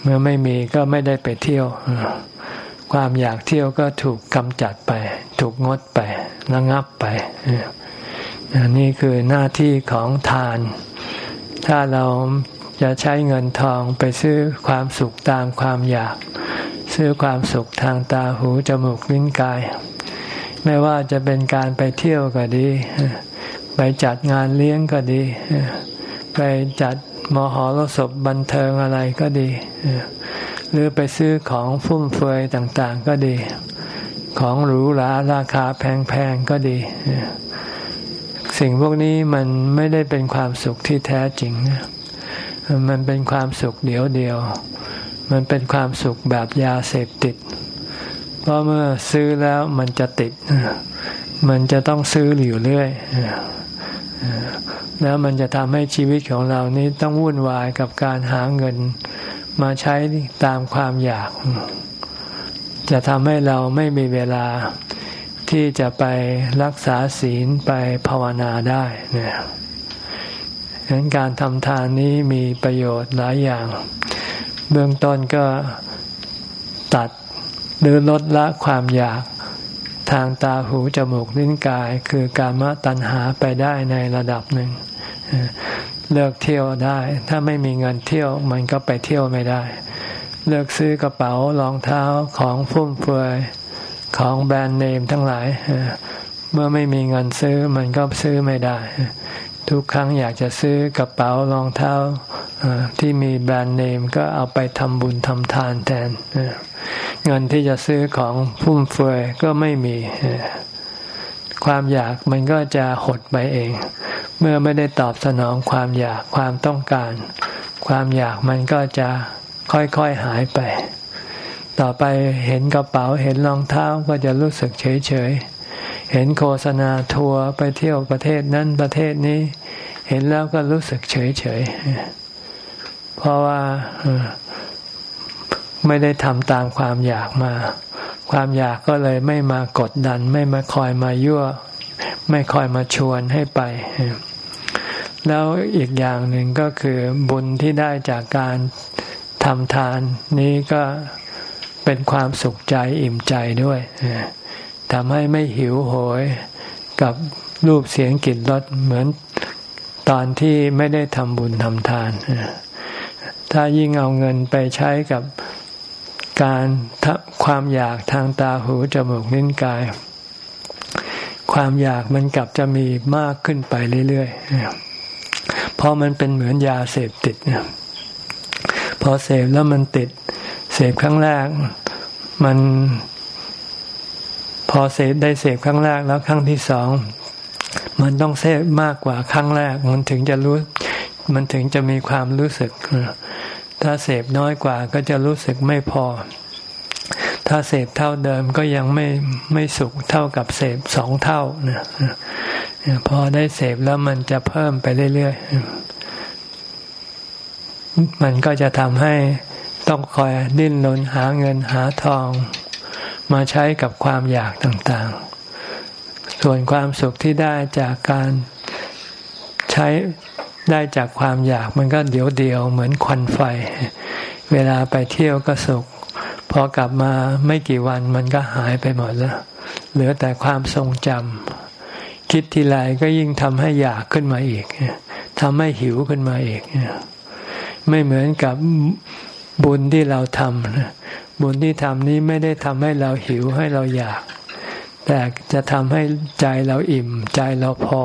เมื่อไม่มีก็ไม่ได้ไปเที่ยว ความอยากเที่ยวก็ถูกกำจัดไป ถูกงดไประงับไป นี่คือหน้าที่ของทาน ถ้าเราจะใช้เงินทองไปซื้อความสุขตามความอยาก ซื้อความสุขทางตาหูจมูกลิ้นกาย ไม่ว่าจะเป็นการไปเที่ยวก็ดี ไปจัดงานเลี้ยงก็ดี ไปจัดมหรสพบันเทิงอะไรก็ดี หรือไปซื้อของฟุ่มเฟือยต่างๆก็ดี ของหรูหราราคาแพงๆก็ดี สิ่งพวกนี้มันไม่ได้เป็นความสุขที่แท้จริงมันเป็นความสุขเดียวเดียว มันเป็นความสุขแบบยาเสพติด เพราะเมื่อซื้อแล้วมันจะติด มันจะต้องซื้ออยู่เรื่อย แล้วมันจะทำให้ชีวิตของเรานี้ต้องวุ่นวายกับการหาเงินมาใช้ตามความอยาก จะทำให้เราไม่มีเวลา ที่จะไปรักษาศีลไปภาวนาได้เนี่ยฉะนั้นการทำทานนี้มีประโยชน์หลายอย่าง เบื้องต้นก็ตัดหรือลดละความอยากทางตาหูจมูกลิ้นกาย คือกามตัณหาไปได้ในระดับหนึ่ง เลิกเที่ยวได้ ถ้าไม่มีเงินเที่ยวมันก็ไปเที่ยวไม่ได้ เลิกซื้อกระเป๋ารองเท้าของฟุ่มเฟือย ของแบรนด์เนมทั้งหลายเมื่อไม่มีเงินซื้อมันก็ซื้อไม่ได้ ทุกครั้งอยากจะซื้อกระเป๋ารองเท้าที่มีแบรนด์เนมก็เอาไปทำบุญทำทานแทนเงินที่จะซื้อของฟุ่มเฟือยก็ไม่มีความอยากมันก็จะหดไปเอง เมื่อไม่ได้ตอบสนองความอยากความต้องการ ความอยากมันก็จะค่อยๆหายไป ต่อไปเห็นกระเป๋าเห็นรองเท้าก็จะรู้สึกเฉยๆเห็นโฆษณาทัวร์ไปเที่ยวประเทศนั้นประเทศนี้ เห็นแล้วก็รู้สึกเฉยๆเพราะว่าไม่ได้ทำตามความอยากมา ความอยากก็เลยไม่มากดดัน ไม่มาคอยมายั่ว ไม่คอยมาชวนให้ไป แล้วอีกอย่างหนึ่งก็คือบุญที่ได้จากการทำทานนี้ก็ เป็นความสุขใจอิ่มใจด้วยทำให้ไม่หิวโหยกับรูปเสียงกลิ่นรสเหมือนตอนที่ไม่ได้ทำบุญทำทาน ถ้ายิ่งเอาเงินไปใช้กับการความอยากทางตาหูจมูกนิ้นกาย ความอยากมันกลับจะมีมากขึ้นไปเรื่อยๆเพราะมันเป็นเหมือนยาเสพติดพอเสพแล้วมันติด เสพครั้งแรก มันพอเสพได้เสพครั้งแรกแล้วครั้งที่สอง มันต้องเสพมากกว่าครั้งแรก มันถึงจะรู้ มันถึงจะมีความรู้สึก ถ้าเสพน้อยกว่าก็จะรู้สึกไม่พอ ถ้าเสพเท่าเดิมก็ยังไม่ไม่สุขเท่ากับเสพสองเท่านะพอได้เสพแล้วมันจะเพิ่มไปเรื่อยๆมันก็จะทำให้ ต้องคอยดิ้นรนหาเงินหาทอง มาใช้กับความอยากต่างๆ ส่วนความสุขที่ได้จากการใช้ได้จากความอยากมันก็เดียวเดียวเหมือนควันไฟ เวลาไปเที่ยวก็สุข พอกลับมาไม่กี่วันมันก็หายไปหมดแล้วเหลือแต่ความทรงจำคิดทีไรก็ยิ่งทำให้อยากขึ้นมาอีกทำให้หิวขึ้นมาอีกไม่เหมือนกับ บุญที่เราทำบุญที่ทำนี้ไม่ได้ทำให้เราหิวให้เราอยาก แต่จะทำให้ใจเราอิ่ม ใจเราพอ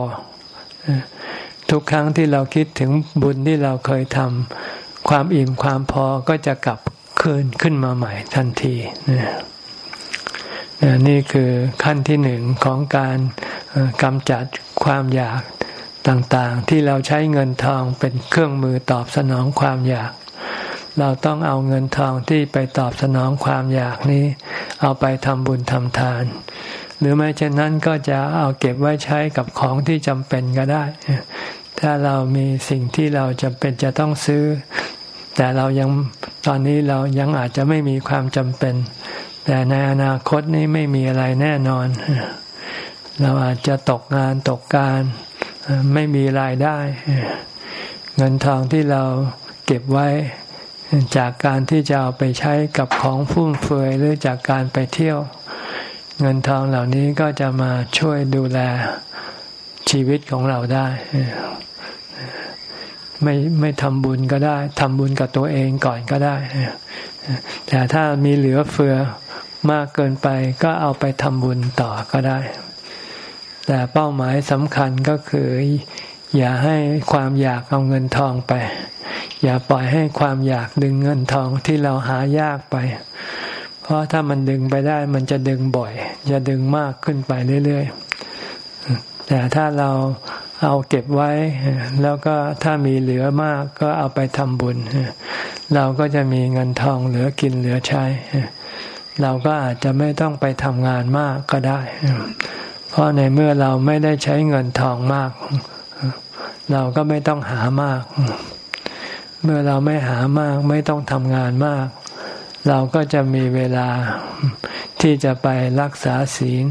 ทุกครั้งที่เราคิดถึงบุญที่เราเคยทำความอิ่มความพอก็จะกลับคืนขึ้นมาใหม่ทันทีนี่คือขั้นที่หนึ่งของการกำจัดความอยากต่างๆ ที่เราใช้เงินทองเป็นเครื่องมือตอบสนองความอยาก เราต้องเอาเงินทองที่ไปตอบสนองความอยากนี้ เอาไปทำบุญทำทาน หรือไม่เช่นนั้นก็จะเอาเก็บไว้ใช้กับของที่จำเป็นก็ได้ ถ้าเรามีสิ่งที่เราจำเป็นจะต้องซื้อ แต่เรายังตอนนี้เรายังอาจจะไม่มีความจำเป็น แต่ในอนาคตนี้ไม่มีอะไรแน่นอน เราอาจจะตกงานตกการไม่มีรายได้ เงินทองที่เราเก็บไว้ จากการที่จะเอาไปใช้กับของฟุ่มเฟือยหรือจากการไปเที่ยว เงินทองเหล่านี้ก็จะมาช่วยดูแลชีวิตของเราได้ ไม่ไม่ทำบุญก็ได้ทำบุญกับตัวเองก่อนก็ได้ แต่ถ้ามีเหลือเฟือมากเกินไปก็เอาไปทำบุญต่อก็ได้ แต่เป้าหมายสำคัญก็คือ อย่าให้ความอยากเอาเงินทองไป อย่าปล่อยให้ความอยากดึงเงินทองที่เราหายากไป เพราะถ้ามันดึงไปได้มันจะดึงบ่อย จะดึงมากขึ้นไปเรื่อยๆ แต่ถ้าเราเอาเก็บไว้ แล้วก็ถ้ามีเหลือมากก็เอาไปทำบุญ เราก็จะมีเงินทองเหลือกินเหลือใช้ เราก็อาจจะไม่ต้องไปทำงานมากก็ได้ เพราะในเมื่อเราไม่ได้ใช้เงินทองมาก เราก็ไม่ต้องหามาก เมื่อเราไม่หามากไม่ต้องทำงานมาก เราก็จะมีเวลาที่จะไปรักษาศีล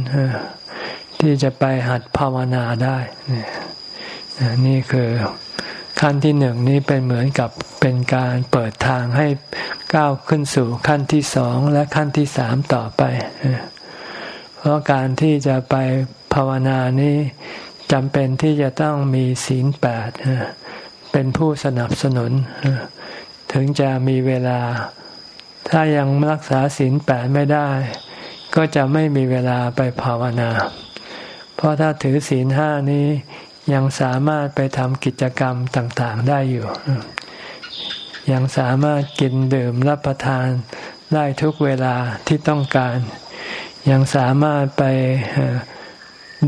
ที่จะไปหัดภาวนาได้นี่คือขั้นที่หนึ่งนี้เป็นเหมือนกับเป็นการเปิดทางให้ก้าวขึ้นสู่ขั้นที่สองและขั้นที่สามต่อไป เพราะการที่จะไปภาวนานี้จำเป็นที่จะต้องมีศีลแปด เป็นผู้สนับสนุน ถึงจะมีเวลา ถ้ายังรักษาศีลแปดไม่ได้ ก็จะไม่มีเวลาไปภาวนา เพราะถ้าถือศีลห้านี้ยังสามารถไปทำกิจกรรมต่างๆได้อยู่ ยังสามารถกินดื่มรับประทานได้ทุกเวลาที่ต้องการ ยังสามารถไป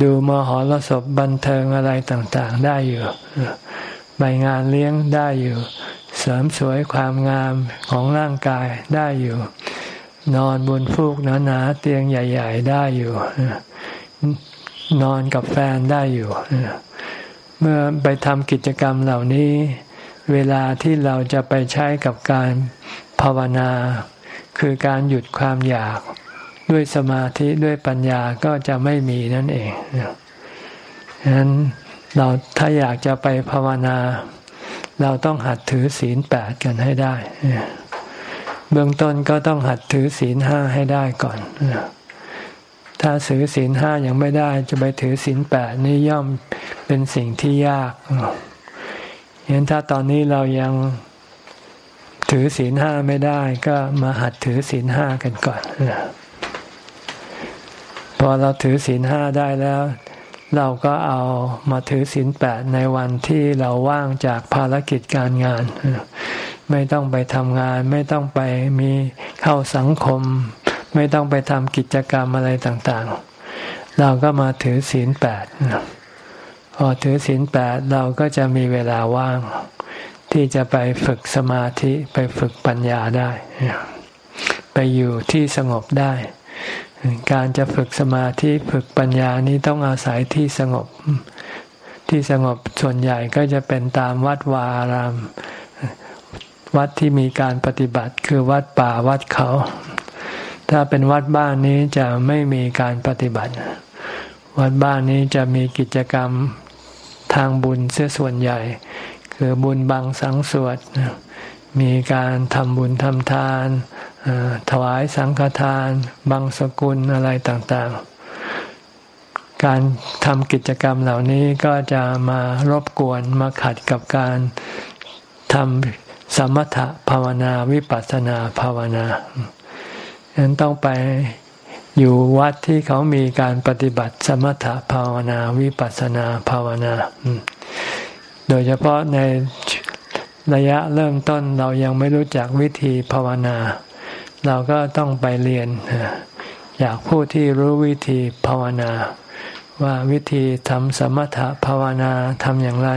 ดูมหรสพบันเทิงอะไรต่างๆ ได้อยู่ ไปงานเลี้ยงได้อยู่ เสริมสวยความงามของร่างกายได้อยู่ นอนบนฟูกหนาๆเตียงใหญ่ ๆ ได้อยู่ นอนกับแฟนได้อยู่เมื่อไปทำกิจกรรมเหล่านี้ เวลาที่เราจะไปใช้กับการภาวนา คือการหยุดความอยากด้วยสมาธิด้วยปัญญาก็จะไม่มีนั่นเองฉะนั้น เราถ้าอยากจะไปภาวนา เราต้องหัดถือศีลแปดกันให้ได้ เบื้องต้นก็ต้องหัดถือศีลห้าให้ได้ก่อนถ้าถือศีลห้ายังไม่ได้ จะไปถือศีลแปดนี่ย่อมเป็นสิ่งที่ยากเห็นถ้าตอนนี้เรายังถือศีลห้าไม่ได้ ก็มาหัดถือศีลห้ากันก่อนพอเราถือศีลห้าได้แล้ว เราก็เอามาถือศีลแปดในวันที่เราว่างจากภารกิจการงาน ไม่ต้องไปทำงาน ไม่ต้องไปมีเข้าสังคม ไม่ต้องไปทำกิจกรรมอะไรต่างๆ เราก็มาถือศีลแปดพอถือศีลแปดเราก็จะมีเวลาว่าง ที่จะไปฝึกสมาธิไปฝึกปัญญาได้ ไปอยู่ที่สงบได้ การจะฝึกสมาธิฝึกปัญญานี้ต้องอาศัยที่สงบ ที่สงบส่วนใหญ่ก็จะเป็นตามวัดวาอาราม วัดที่มีการปฏิบัติคือวัดป่าวัดเขา ถ้าเป็นวัดบ้านนี้จะไม่มีการปฏิบัติ วัดบ้านนี้จะมีกิจกรรมทางบุญเสียส่วนใหญ่ คือบุญบังสังสวดมีการทำบุญทำทาน ถวายสังฆทาน บังสกุลอะไรต่างๆ การทำกิจกรรมเหล่านี้ก็จะมารบกวนมาขัดกับการทำสมถะภาวนาวิปัสสนาภาวนาฉะนั้นต้องไปอยู่วัดที่เขามีการปฏิบัติสมถะภาวนาวิปัสสนาภาวนา โดยเฉพาะในระยะเริ่มต้นเรายังไม่รู้จักวิธีภาวนา เราก็ต้องไปเรียนอยากผู้ที่รู้วิธีภาวนา ว่าวิธีทำสมถะภาวนาทำอย่างไร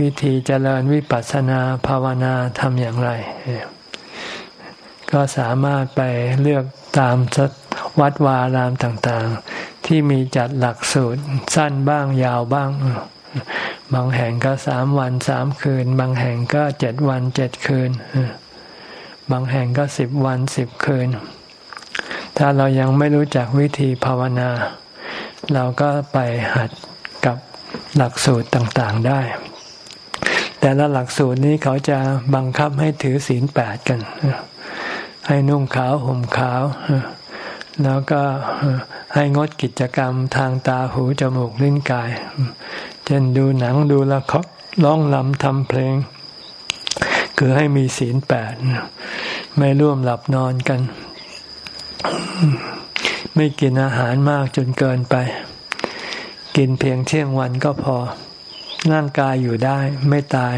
วิธีเจริญวิปัสสนาภาวนาทำอย่างไร ก็สามารถไปเลือกตามวัดวารามต่างๆ ที่มีจัดหลักสูตรสั้นบ้างยาวบ้าง บางแห่งก็สามวันสามคืน บางแห่งก็เจ็ดวันเจ็ดคืน บางแห่งก็สิบวันสิบคืน ถ้าเรายังไม่รู้จักวิธีภาวนา เราก็ไปหัดกับหลักสูตรต่างๆได้ แต่ละหลักสูตรนี้เขาจะบังคับให้ถือศีลแปดกัน ให้นุ่งขาวห่มขาว แล้วก็ให้งดกิจกรรมทางตาหูจมูกลิ้นกาย เช่นดูหนังดูละครร้องลำทำเพลง คือให้มีศีลแปดไม่ร่วมหลับนอนกัน ไม่กินอาหารมากจนเกินไป กินเพียงเที่ยงวันก็พอร่างกายอยู่ได้ไม่ตาย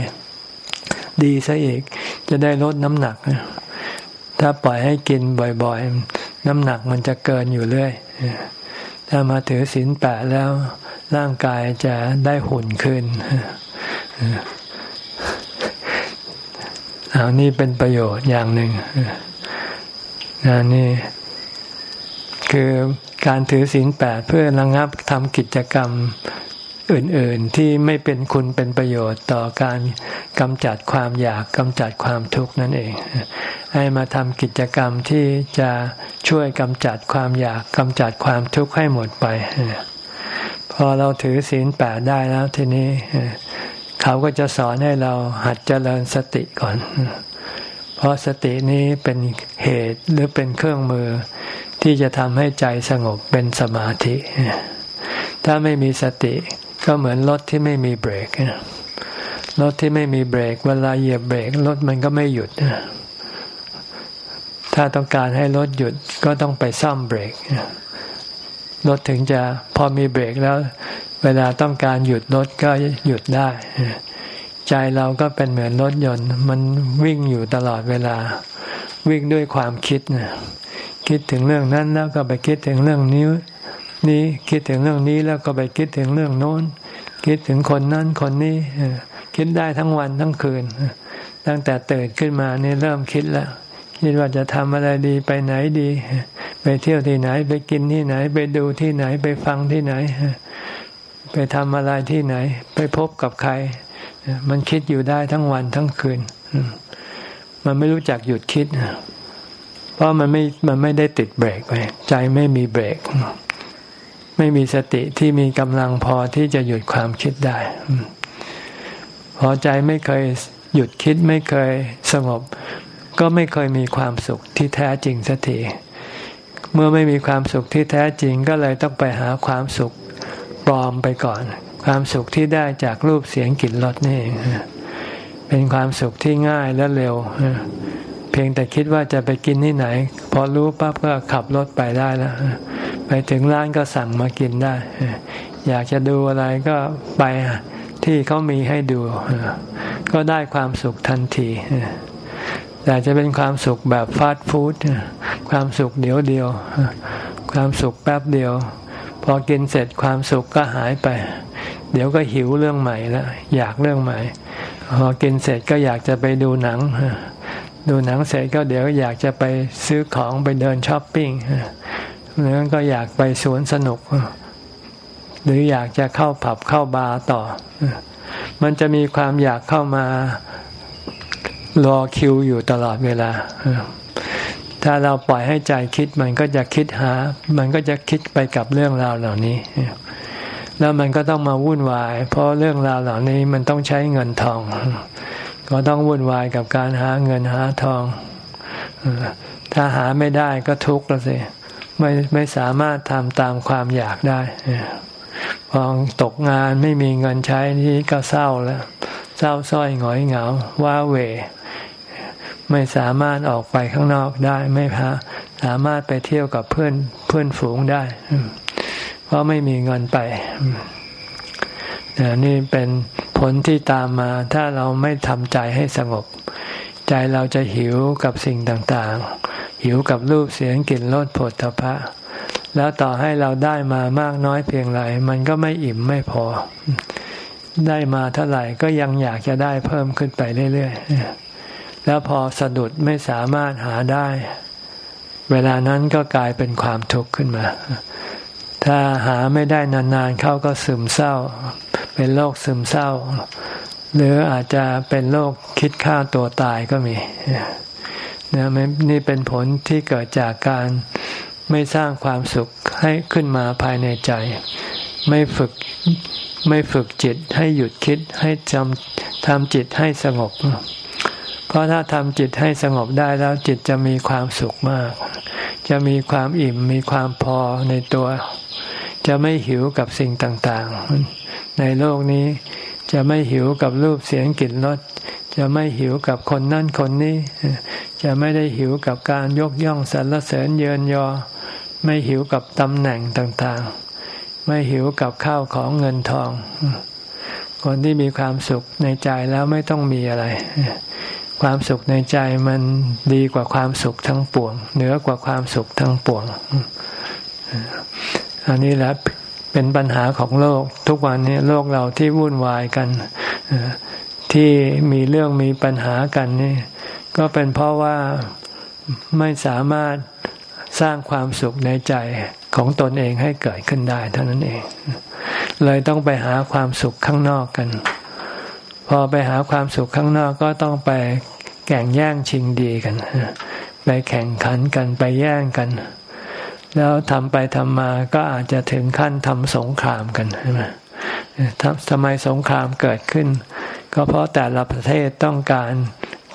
ดีซะอีก จะได้ลดน้ำหนัก ถ้าปล่อยให้กินบ่อยๆ น้ำหนักมันจะเกินอยู่เรื่อยถ้ามาถือศีลแปดแล้วร่างกายจะได้หุ่นขึ้น อานี่เป็นประโยชน์อย่างหนึ่งนะนี่ คือการถือศีลแปดเพื่อระงับทำกิจกรรมอื่น ๆ ที่ไม่เป็นคุณเป็นประโยชน์ต่อการกำจัดความอยากกำจัดความทุกข์นั่นเอง ให้มาทำกิจกรรมที่จะช่วยกำจัดความอยากกำจัดความทุกข์ให้หมดไป พอเราถือศีลแปดได้แล้วทีนี้ เขาก็จะสอนให้เราหัดเจริญสติก่อน เพราะสตินี้เป็นเหตุหรือเป็นเครื่องมือ ที่จะทำให้ใจสงบเป็นสมาธิ ถ้าไม่มีสติก็เหมือนรถที่ไม่มีเบรกรถที่ไม่มีเบรก เวลาเหยียบเบรกรถมันก็ไม่หยุด ถ้าต้องการให้รถหยุดก็ต้องไปซ่อมเบรกรถถึงจะพอมีเบรกแล้ว เวลาต้องการหยุดรถก็หยุดได้ ใจเราก็เป็นเหมือนรถยนต์ มันวิ่งอยู่ตลอดเวลา วิ่งด้วยความคิดนะคิดถึงเรื่องนั้นแล้วก็ไปคิดถึงเรื่องนี้นี้คิดถึงเรื่องนี้แล้วก็ไปคิดถึงเรื่องโน้น คิดถึงคนนั้นคนนี้คิดได้ทั้งวันทั้งคืน ตั้งแต่ตื่นขึ้นมานี่เริ่มคิดแล้ว คิดว่าจะทำอะไรดีไปไหนดี ไปเที่ยวที่ไหนไปกินที่ไหน ไปดูที่ไหนไปฟังที่ไหน ไปทำอะไรที่ไหน ไปพบกับใคร มันคิดอยู่ได้ทั้งวันทั้งคืน มันไม่รู้จักหยุดคิด เพราะมันไม่มันไม่ได้ติดเบรกไว้ใจไม่มีเบรก ไม่มีสติที่มีกำลังพอที่จะหยุดความคิดได้ พอใจไม่เคยหยุดคิดไม่เคยสงบ ก็ไม่เคยมีความสุขที่แท้จริงสักทีเมื่อไม่มีความสุขที่แท้จริงก็เลยต้องไปหาความสุข ปลอมไปก่อน ความสุขที่ได้จากรูปเสียงกลิ่นรสนี่เองเป็นความสุขที่ง่ายและเร็ว เพียงแต่คิดว่าจะไปกินที่ไหน พอรู้ปั๊บก็ขับรถไปได้แล้วไปถึงร้านก็สั่งมากินได้ อยากจะดูอะไรก็ไปที่เขามีให้ดู ก็ได้ความสุขทันทีแต่จะเป็นความสุขแบบฟาสต์ฟู้ดความสุขเดียวเดียว ความสุขแป๊บเดียว พอกินเสร็จความสุขก็หายไป เดี๋ยวก็หิวเรื่องใหม่แล้วอยากเรื่องใหม่ พอกินเสร็จก็อยากจะไปดูหนัง ดูหนังเสร็จก็เดี๋ยวอยากจะไปซื้อของไปเดินช้อปปิ้งแล้วก็อยากไปสวนสนุก หรืออยากจะเข้าผับเข้าบาร์ต่อ มันจะมีความอยากเข้ามารอคิวอยู่ตลอดเวลา ถ้าเราปล่อยให้ใจคิดมันก็จะคิดหา มันก็จะคิดไปกับเรื่องราวเหล่านี้ แล้วมันก็ต้องมาวุ่นวาย เพราะเรื่องราวเหล่านี้มันต้องใช้เงินทอง ก็ต้องวุ่นวายกับการหาเงินหาทอง ถ้าหาไม่ได้ก็ทุกข์แล้วสิไม่ไม่สามารถทำตามความอยากได้พอตกงานไม่มีเงินใช้นี่ก็เศร้าแล้ว เศร้าส้อยหงอยเหงา ว้าเหว ไม่สามารถออกไปข้างนอกได้ ไม่พาสามารถไปเที่ยวกับเพื่อนเพื่อนฝูงได้ เพราะไม่มีเงินไปนี่เป็นผลที่ตามมา ถ้าเราไม่ทำใจให้สงบ ใจเราจะหิวกับสิ่งต่างๆ หิวกับรูปเสียงกลิ่นรสผลทพะแล้วต่อให้เราได้มามากน้อยเพียงไรมันก็ไม่อิ่มไม่พอ ได้มาเท่าไหร่ก็ยังอยากจะได้เพิ่มขึ้นไปเรื่อยๆ แล้วพอสะดุดไม่สามารถหาได้ เวลานั้นก็กลายเป็นความทุกข์ขึ้นมา ถ้าหาไม่ได้นานๆเขาก็ซึมเศร้า เป็นโรคซึมเศร้า หรืออาจจะเป็นโรคคิดฆ่าตัวตายก็มีนะนี่เป็นผลที่เกิดจากการไม่สร้างความสุขให้ขึ้นมาภายในใจ ไม่ฝึกไม่ฝึกจิตให้หยุดคิดให้จำทำจิตให้สงบ เพราะถ้าทำจิตให้สงบได้แล้วจิตจะมีความสุขมาก จะมีความอิ่มมีความพอในตัว จะไม่หิวกับสิ่งต่างๆ ในโลกนี้จะไม่หิวกับรูปเสียงกลิ่นรสจะไม่หิวกับคนนั่นคนนี้ จะไม่ได้หิวกับการยกย่องสรรเสริญเยินยอ ไม่หิวกับตำแหน่งต่างๆ ไม่หิวกับข้าวของเงินทอง คนที่มีความสุขในใจแล้วไม่ต้องมีอะไร ความสุขในใจมันดีกว่าความสุขทั้งปวง เหนือกว่าความสุขทั้งปวง อันนี้แหละเป็นปัญหาของโลก ทุกวันนี้โลกเราที่วุ่นวายกันที่มีเรื่องมีปัญหากันนี่ ก็เป็นเพราะว่าไม่สามารถสร้างความสุขในใจของตนเองให้เกิดขึ้นได้เท่านั้นเอง เลยต้องไปหาความสุขข้างนอกกัน พอไปหาความสุขข้างนอกก็ต้องไปแข่งแย่งชิงดีกัน ไปแข่งขันกันไปแย่งกัน แล้วทำไปทำมาก็อาจจะถึงขั้นทำสงครามกันใช่ไหมทำไมสงครามเกิดขึ้น ก็เพราะแต่ละประเทศต้องการ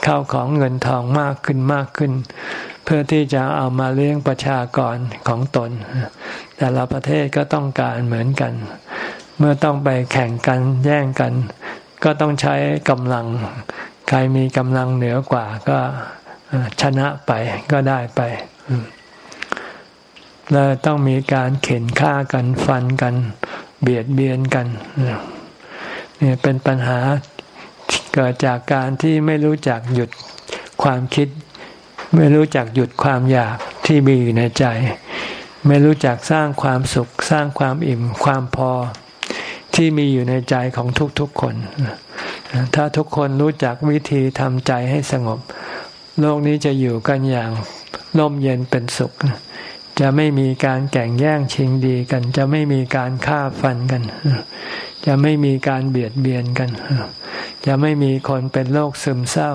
เข้าของเงินทองมากขึ้นมากขึ้น เพื่อที่จะเอามาเลี้ยงประชากรของตน แต่ละประเทศก็ต้องการเหมือนกัน เมื่อต้องไปแข่งกันแย่งกัน ก็ต้องใช้กำลัง ใครมีกำลังเหนือกว่าก็ชนะไปก็ได้ไปแล้วต้องมีการเข็นฆ่ากันฟันกัน เบียดเบียนกันเนี่ยเป็นปัญหาเกิดจากการที่ไม่รู้จักหยุดความคิด ไม่รู้จักหยุดความอยากที่มีอยู่ในใจ ไม่รู้จักสร้างความสุข สร้างความอิ่มความพอ ที่มีอยู่ในใจของทุกๆคน ถ้าทุกคนรู้จักวิธีทำใจให้สงบ โลกนี้จะอยู่กันอย่างร่มเย็นเป็นสุข จะไม่มีการแข่งแย่งชิงดีกัน จะไม่มีการฆ่าฟันกัน จะไม่มีการเบียดเบียนกัน จะไม่มีคนเป็นโรคซึมเศร้า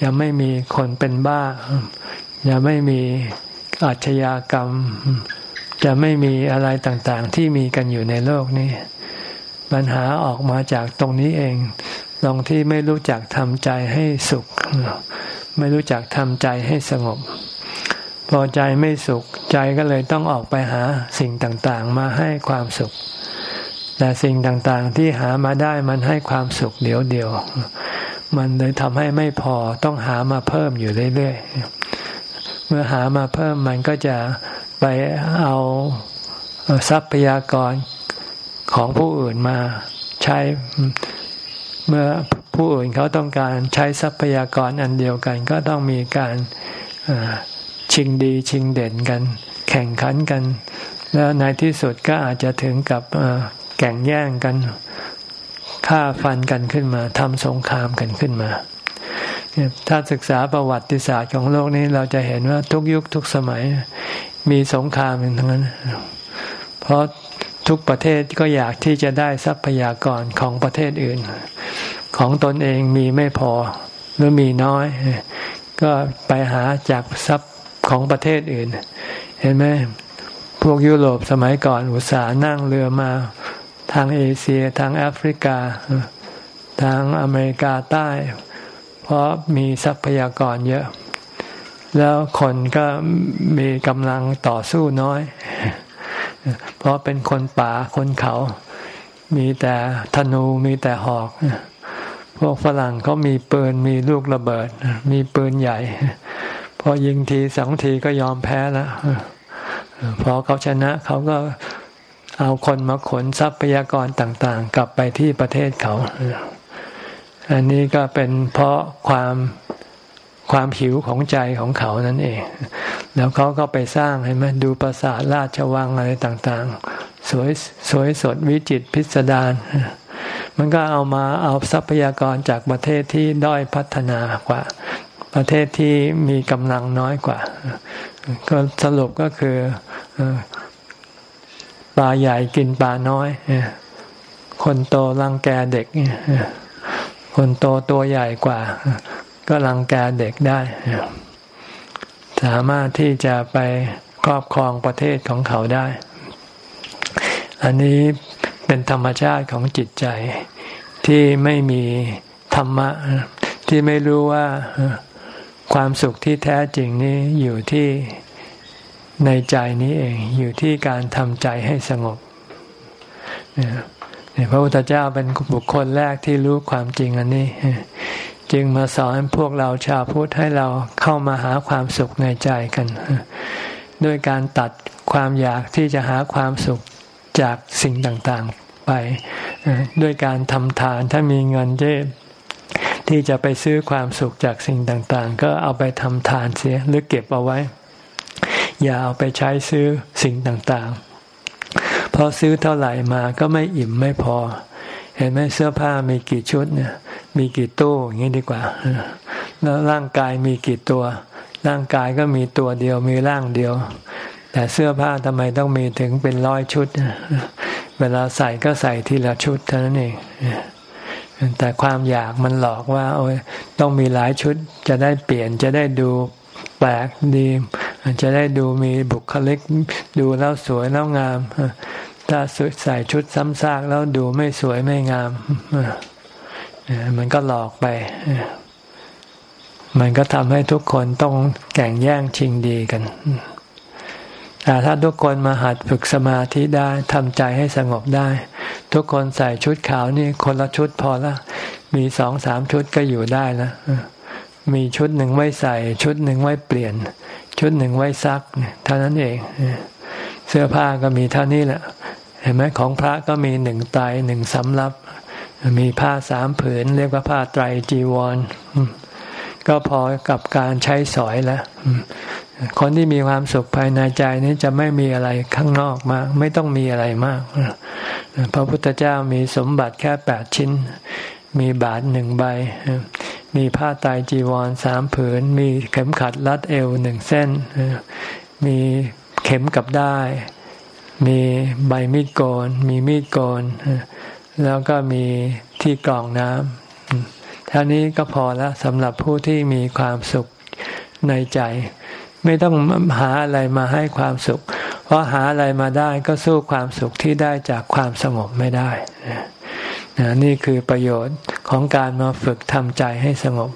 จะไม่มีคนเป็นบ้า จะไม่มีอาชญากรรม จะไม่มีอะไรต่างๆ ที่มีกันอยู่ในโลกนี้ ปัญหาออกมาจากตรงนี้เอง ตรงที่ไม่รู้จักทำใจให้สุข ไม่รู้จักทำใจให้สงบ พอใจไม่สุขใจก็เลยต้องออกไปหาสิ่งต่างๆ มาให้ความสุข แต่สิ่งต่างๆที่หามาได้มันให้ความสุขเดียวเดียว มันเลยทำให้ไม่พอต้องหามาเพิ่มอยู่เรื่อยๆ เมื่อหามาเพิ่มมันก็จะไปเอาทรัพยากร ของผู้อื่นมาใช้ เมื่อผู้อื่นเขาต้องการใช้ทรัพยากรอันเดียวกัน ก็ต้องมีการชิงดีชิงเด่นกัน แข่งขันกัน แล้วในที่สุดก็อาจจะถึงกับแก่งแย่งกันฆ่าฟันกันขึ้นมาทำสงครามกันขึ้นมาถ้าศึกษาประวัติศาสตร์ของโลกนี้เราจะเห็นว่าทุกยุคทุกสมัยมีสงครามกันทั้งนั้น เพราะ ทุกประเทศก็อยากที่จะได้ทรัพยากรของประเทศอื่น ของตนเองมีไม่พอหรือมีน้อย ก็ไปหาจากทรัพย์ของประเทศอื่น เห็นไหมพวกยุโรปสมัยก่อนอุตส่าห์นั่งเรือมาทางเอเชียทางแอฟริกา ทางอเมริกาใต้ เพราะมีทรัพยากรเยอะ แล้วคนก็มีกำลังต่อสู้น้อย เพราะเป็นคนป่าคนเขา มีแต่ธนูมีแต่หอก พวกฝรั่งเขามีปืนมีลูกระเบิด มีปืนใหญ่ พอยิงทีสองทีก็ยอมแพ้แล้วพอเขาชนะเขาก็เอาคนมาขนทรัพยากรต่างๆ กลับไปที่ประเทศเขา อันนี้ก็เป็นเพราะความความหิวของใจของเขานั่นเอง แล้วเขาก็ไปสร้างให้มันดูปราสาทราชวังอะไรต่าง ๆ สวยสวยสดวิจิตพิสดารมันก็เอามาเอาทรัพยากรจากประเทศที่ด้อยพัฒนากว่า ประเทศที่มีกำลังน้อยกว่า ก็สรุปก็คือปลาใหญ่กินปลาน้อย คนโตรังแกเด็ก คนโตตัวใหญ่กว่า ก็รังแกเด็กได้ สามารถที่จะไปครอบครองประเทศของเขาได้ อันนี้เป็นธรรมชาติของจิตใจที่ไม่มีธรรมะ ที่ไม่รู้ว่าความสุขที่แท้จริงนี้อยู่ที่ในใจนี้เอง อยู่ที่การทำใจให้สงบพระพุทธเจ้าเป็นบุคคลแรกที่รู้ความจริงอันนี้ จึงมาสอนพวกเราชาวพุทธให้เราเข้ามาหาความสุขในใจกัน ด้วยการตัดความอยากที่จะหาความสุขจากสิ่งต่างๆไป ด้วยการทำทานถ้ามีเงินที่ที่จะไปซื้อความสุขจากสิ่งต่างๆ ก็เอาไปทำทานเสียหรือเก็บเอาไว้ อย่าเอาไปใช้ซื้อสิ่งต่างๆพอซื้อเท่าไหร่มาก็ไม่อิ่มไม่พอ เห็นไหมเสื้อผ้ามีกี่ชุดเนี่ย มีกี่ตู้อย่างนี้ดีกว่า แล้วร่างกายมีกี่ตัว ร่างกายก็มีตัวเดียวมีร่างเดียว แต่เสื้อผ้าทำไมต้องมีถึงเป็นร้อยชุด เวลาใส่ก็ใส่ทีละชุดเท่านั้นเองแต่ความอยากมันหลอกว่า โอ้ยต้องมีหลายชุดจะได้เปลี่ยนจะได้ดูแปลกดี จะได้ดูมีบุคลิก ดูแล้วสวยแล้วงาม ถ้าใส่ชุดซ้ำซากแล้วดูไม่สวยไม่งาม มันก็หลอกไป มันก็ทำให้ทุกคนต้องแข่งแย่งชิงดีกัน แต่ถ้าทุกคนมาหัดฝึกสมาธิได้ทำใจให้สงบได้ ทุกคนใส่ชุดขาวนี่คนละชุดพอละ มีสองสามชุดก็อยู่ได้แล้วมีชุดหนึ่งไว้ใส่ ชุดหนึ่งไว้เปลี่ยน ชุดหนึ่งไว้ซักเท่านั้นเองเสื้อผ้าก็มีเท่านี้แหละ ห็นไหมของพระก็มีหนึ่งไตหนึ่งสำรับ มีผ้าสามผืน เรียกว่าผ้าไตรจีวร ก็พอกับการใช้สอยแล้วคนที่มีความสุขภายในใจนี้จะไม่มีอะไรข้างนอกมาก ไม่ต้องมีอะไรมากพระพุทธเจ้ามีสมบัติแค่แปดชิ้น มีบาทหนึ่งใบ มีผ้าไตรจีวรสามผืน มีเข็มขัดรัดเอวหนึ่งเส้น มีเข็มกับได้ มีใบมีดโกน มีมีดโกน แล้วก็มีที่กรองน้ำท่านี้ก็พอแล้วสำหรับผู้ที่มีความสุขในใจ ไม่ต้องหาอะไรมาให้ความสุข เพราะหาอะไรมาได้ก็สู้ความสุขที่ได้จากความสงบไม่ได้นี่คือประโยชน์ของการมาฝึกทำใจให้สงบ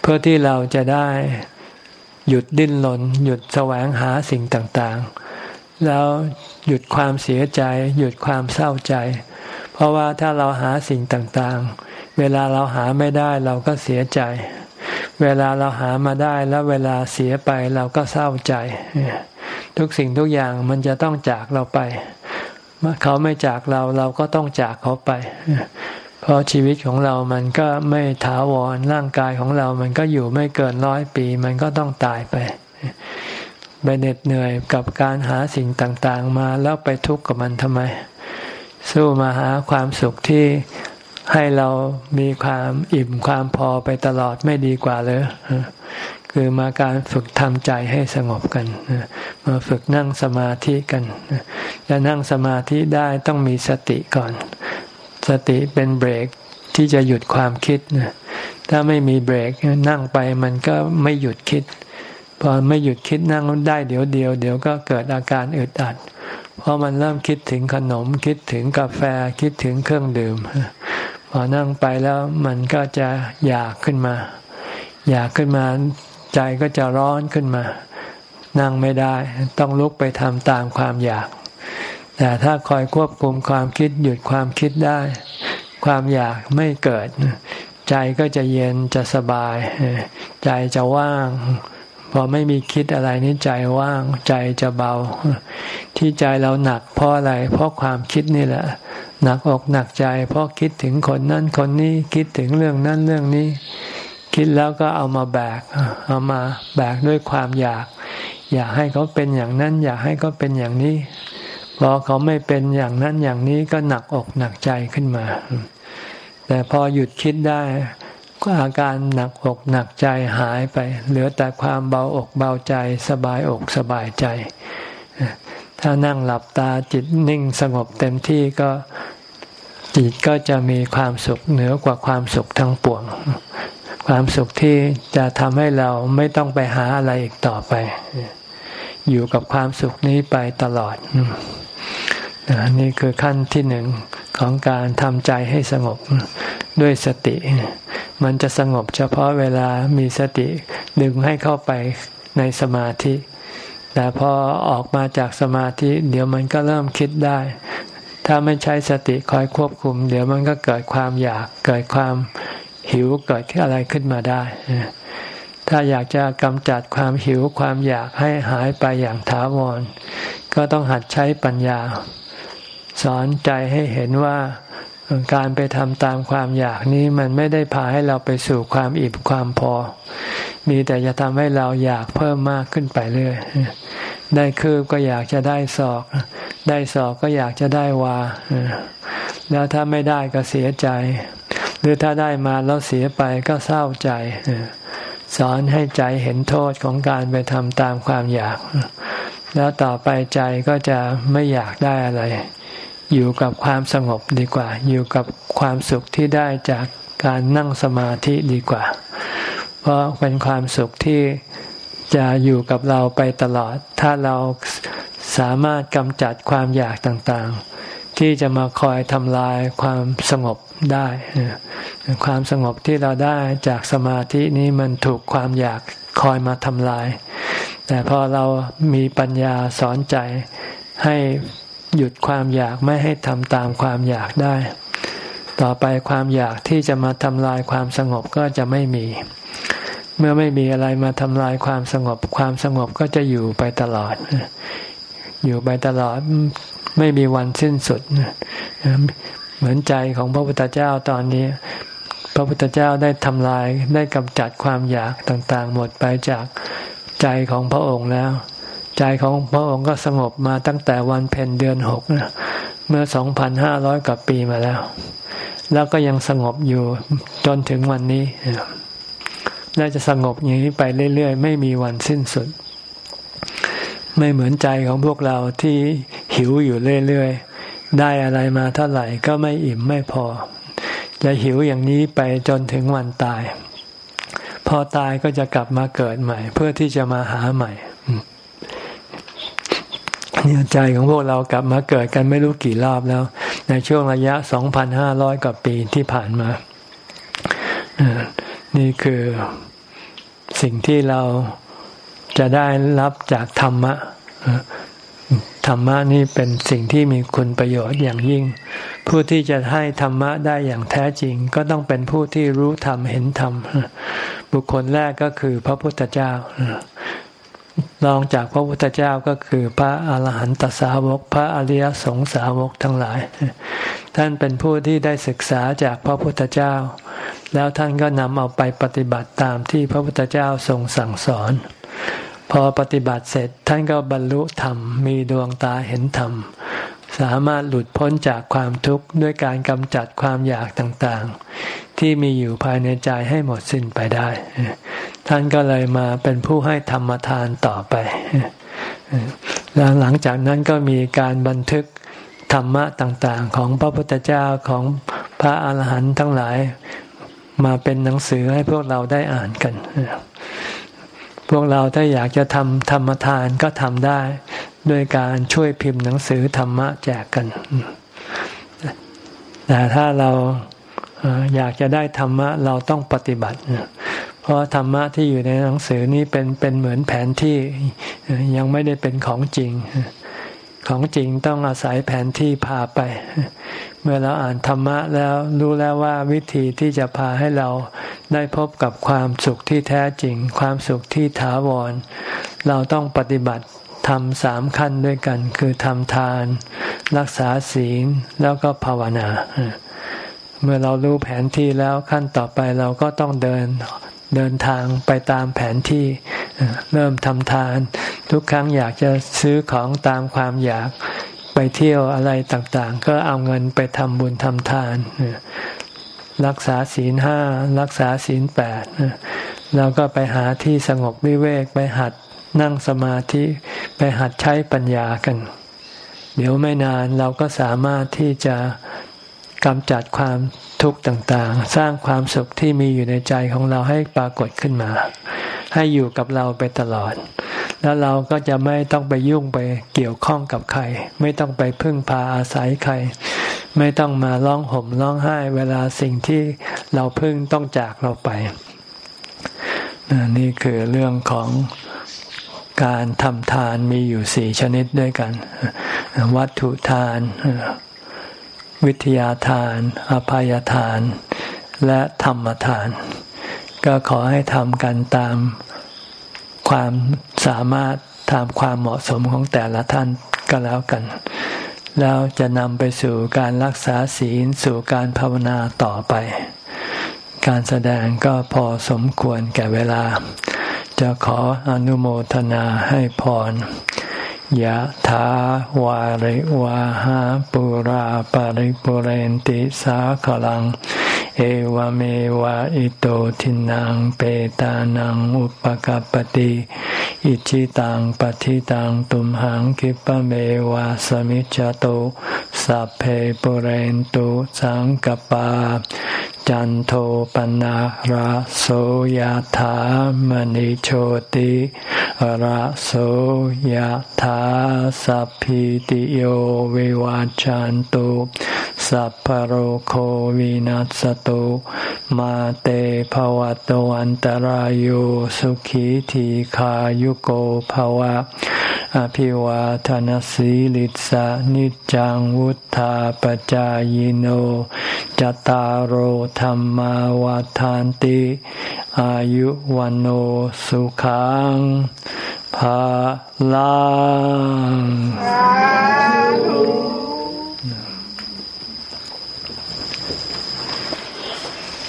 เพื่อที่เราจะได้หยุดดิ้นรนหยุดแสวงหาสิ่งต่างๆ แล้ว หยุดความเสียใจ หยุดความเศร้าใจ เพราะว่าถ้าเราหาสิ่งต่างๆ เวลาเราหาไม่ได้เราก็เสียใจ เวลาเราหามาได้แล้วเวลาเสียไปเราก็เศร้าใจ ทุกสิ่งทุกอย่างมันจะต้องจากเราไปเมื่อเขาไม่จากเราเราก็ต้องจากเขาไป เพราะชีวิตของเรามันก็ไม่ถาวรร่างกายของเรามันก็อยู่ไม่เกินร้อยปี มันก็ต้องตายไป ไปเหน็ดเหนื่อยกับการหาสิ่งต่างๆ มาแล้วไปทุกข์กับมันทำไม สู้มาหาความสุขที่ให้เรามีความอิ่มความพอไปตลอดไม่ดีกว่าเลยคือมาการฝึกทำใจให้สงบกันมาฝึกนั่งสมาธิกันจะนั่งสมาธิได้ต้องมีสติก่อน สติเป็นเบรกที่จะหยุดความคิดถ้าไม่มีเบรกนั่งไปมันก็ไม่หยุดคิด พอไม่หยุดคิดนั่งได้เดี๋ยวเดียวเดี๋ยวก็เกิดอาการอึดอัด เพราะมันเริ่มคิดถึงขนมคิดถึงกาแฟคิดถึงเครื่องดื่ม พอนั่งไปแล้วมันก็จะอยากขึ้นมา อยากขึ้นมาใจก็จะร้อนขึ้นมา นั่งไม่ได้ต้องลุกไปทำตามความอยาก แต่ถ้าคอยควบคุมความคิดหยุดความคิดได้ ความอยากไม่เกิด ใจก็จะเย็นจะสบาย ใจจะว่าง พอไม่มีคิดอะไรนี้ใจว่างใจจะเบา ที่ใจเราหนักเพราะอะไร เพราะความคิดนี่แหละ หนักอกหนักใจ เพราะคิดถึงคนนั้นคนนี้คิดถึงเรื่องนั้นเรื่องนี้ คิดแล้วก็เอามาแบก เอามาแบกด้วยความอยาก อยากให้เขาเป็นอย่างนั้น อยากให้เขาเป็นอย่างนี้พอเขาไม่เป็นอย่างนั้นอย่างนี้ก็หนักอกหนักใจขึ้นมา แต่พอหยุดคิดได้ อาการหนักอกหนักใจหายไป เหลือแต่ความเบาอกเบาใจสบายอกสบายใจ ถ้านั่งหลับตาจิตนิ่งสงบเต็มที่ก็จิตก็จะมีความสุขเหนือกว่าความสุขทั้งปวง ความสุขที่จะทำให้เราไม่ต้องไปหาอะไรอีกต่อไป อยู่กับความสุขนี้ไปตลอด นี่คือขั้นที่หนึ่งของการทำใจให้สงบด้วยสติ มันจะสงบเฉพาะเวลามีสติดึงให้เข้าไปในสมาธิ แต่พอออกมาจากสมาธิ เดี๋ยวมันก็เริ่มคิดได้ ถ้าไม่ใช้สติคอยควบคุม เดี๋ยวมันก็เกิดความอยากเกิดความหิวเกิดอะไรขึ้นมาได้ ถ้าอยากจะกำจัดความหิวความอยากให้หายไปอย่างถาวร ก็ต้องหัดใช้ปัญญา สอนใจให้เห็นว่าการไปทำตามความอยากนี้มันไม่ได้พาให้เราไปสู่ความอิ่มความพอ มีแต่จะทำให้เราอยากเพิ่มมากขึ้นไปเรื่อย ได้คืบก็อยากจะได้ศอก ได้ศอกก็อยากจะได้วา แล้วถ้าไม่ได้ก็เสียใจ หรือถ้าได้มาแล้วเสียไปก็เศร้าใจ สอนให้ใจเห็นโทษของการไปทำตามความอยาก แล้วต่อไปใจก็จะไม่อยากได้อะไร อยู่กับความสงบดีกว่า อยู่กับความสุขที่ได้จากการนั่งสมาธิดีกว่า เพราะเป็นความสุขที่จะอยู่กับเราไปตลอด ถ้าเราสามารถกำจัดความอยากต่างๆ ที่จะมาคอยทำลายความสงบได้ ความสงบที่เราได้จากสมาธินี้มันถูกความอยากคอยมาทำลาย แต่พอเรามีปัญญาสอนใจให้ หยุดความอยากไม่ให้ทำตามความอยากได้ ต่อไปความอยากที่จะมาทำลายความสงบก็จะไม่มี เมื่อไม่มีอะไรมาทำลายความสงบ ความสงบก็จะอยู่ไปตลอด อยู่ไปตลอดไม่มีวันสิ้นสุด เหมือนใจของพระพุทธเจ้าตอนนี้ พระพุทธเจ้าได้ทำลายได้กำจัดความอยากต่างๆ หมดไปจากใจของพระองค์แล้ว ใจของพระองค์ก็สงบมาตั้งแต่วันเพ็ญเดือนหกเมื่อสองพันห้าร้อยกว่าปีมาแล้ว แล้วก็ยังสงบอยู่จนถึงวันนี้น่าจะสงบอย่างนี้ไปเรื่อยๆ ไม่มีวันสิ้นสุด ไม่เหมือนใจของพวกเราที่หิวอยู่เรื่อยๆ ได้อะไรมาเท่าไหร่ก็ไม่อิ่มไม่พอ จะหิวอย่างนี้ไปจนถึงวันตาย พอตายก็จะกลับมาเกิดใหม่ เพื่อที่จะมาหาใหม่ เนี่ยใจของพวกเรากลับมาเกิดกันไม่รู้กี่รอบแล้ว ในช่วงระยะสองพันห้าร้อยกว่าปีที่ผ่านมา นี่คือสิ่งที่เราจะได้รับจากธรรมะ ธรรมะนี่เป็นสิ่งที่มีคุณประโยชน์อย่างยิ่ง ผู้ที่จะให้ธรรมะได้อย่างแท้จริง ก็ต้องเป็นผู้ที่รู้ธรรมเห็นธรรม บุคคลแรกก็คือพระพุทธเจ้า รองจากพระพุทธเจ้าก็คือพระอาหารหันตสาวก พระอริยสงสาวกทั้งหลาย ท่านเป็นผู้ที่ได้ศึกษาจากพระพุทธเจ้า แล้วท่านก็นำเอาไปปฏิบัติตามที่พระพุทธเจ้าทรงสั่งสอน พอปฏิบัติเสร็จท่านก็บรรลุธรรม มีดวงตาเห็นธรรม สามารถหลุดพ้นจากความทุกข์ด้วยการกำจัดความอยากต่างๆ ที่มีอยู่ภายในใจให้หมดสิ้นไปได้ ท่านก็เลยมาเป็นผู้ให้ธรรมทานต่อไปแล้วหลังจากนั้นก็มีการบันทึกธรรมะต่างๆ ของพระพุทธเจ้าของพระอาหารหันต์ทั้งหลายมาเป็นหนังสือให้พวกเราได้อ่านกัน พวกเราถ้าอยากจะทำธรรมทานก็ทำได้ด้วยการช่วยพิมพ์หนังสือธรรมะแจกกัน แต่ถ้าเรา อยากจะได้ธรรมะเราต้องปฏิบัติ เพราะธรรมะที่อยู่ในหนังสือนี้เป็นเป็นเหมือนแผนที่ยังไม่ได้เป็นของจริง ของจริงต้องอาศัยแผนที่พาไป เมื่อเราอ่านธรรมะแล้วรู้แล้วว่าวิธีที่จะพาให้เราได้พบกับความสุขที่แท้จริง ความสุขที่ถาวร เราต้องปฏิบัติทำสามขั้นด้วยกัน คือทำทาน รักษาศีลแล้วก็ภาวนา เมื่อเรารู้แผนที่แล้วขั้นต่อไปเราก็ต้องเดินเดินทางไปตามแผนที่เริ่มทำทาน ทุกครั้งอยากจะซื้อของตามความอยากไปเที่ยวอะไรต่างๆ ก็เอาเงินไปทำบุญทำทาน รักษาศีลห้ารักษาศีลแปดแล้วก็ไปหาที่สงบวิเวกไปหัดนั่งสมาธิไปหัดใช้ปัญญากัน เดี๋ยวไม่นานเราก็สามารถที่จะ กำจัดความทุกข์ต่างๆ สร้างความสุขที่มีอยู่ในใจของเราให้ปรากฏขึ้นมา ให้อยู่กับเราไปตลอด แล้วเราก็จะไม่ต้องไปยุ่งไปเกี่ยวข้องกับใคร ไม่ต้องไปพึ่งพาอาศัยใคร ไม่ต้องมาร้องห่มร้องไห้เวลาสิ่งที่เราพึ่งต้องจากเราไป นี่คือเรื่องของการทำทานมีอยู่สี่ชนิดด้วยกัน วัตถุทาน วิทยาทาน อภัยทาน และธรรมทาน ก็ขอให้ทำกันตามความสามารถตามความเหมาะสมของแต่ละท่านก็แล้วกัน แล้วจะนำไปสู่การรักษาศีลสู่การภาวนาต่อไป การแสดงก็พอสมควรแก่เวลา จะขออนุโมทนาให้พร ยะถาวาริวาหาปุราปาริปุเรนติสาขลัง เอวเมวะอิโตทินังเปตานังอุปกัปติอิชิตังปฏิตังตุมหังคิปะเมวะสมิจจโตสัพเพปุเรนตุสังกปา จันโทปนะราโสยธามณิโชติราโสยธาสัพพิติโยวิวาจันตุสัพพโรโควินัสตุมาเตภวัตวันตารโยสุขีทีขายุโกภวะ อภิวาทนสีลิสานิจังวุธาปจายโนจตารโหธรรมาวาทานติ อายุวันโอสุขังภาลัง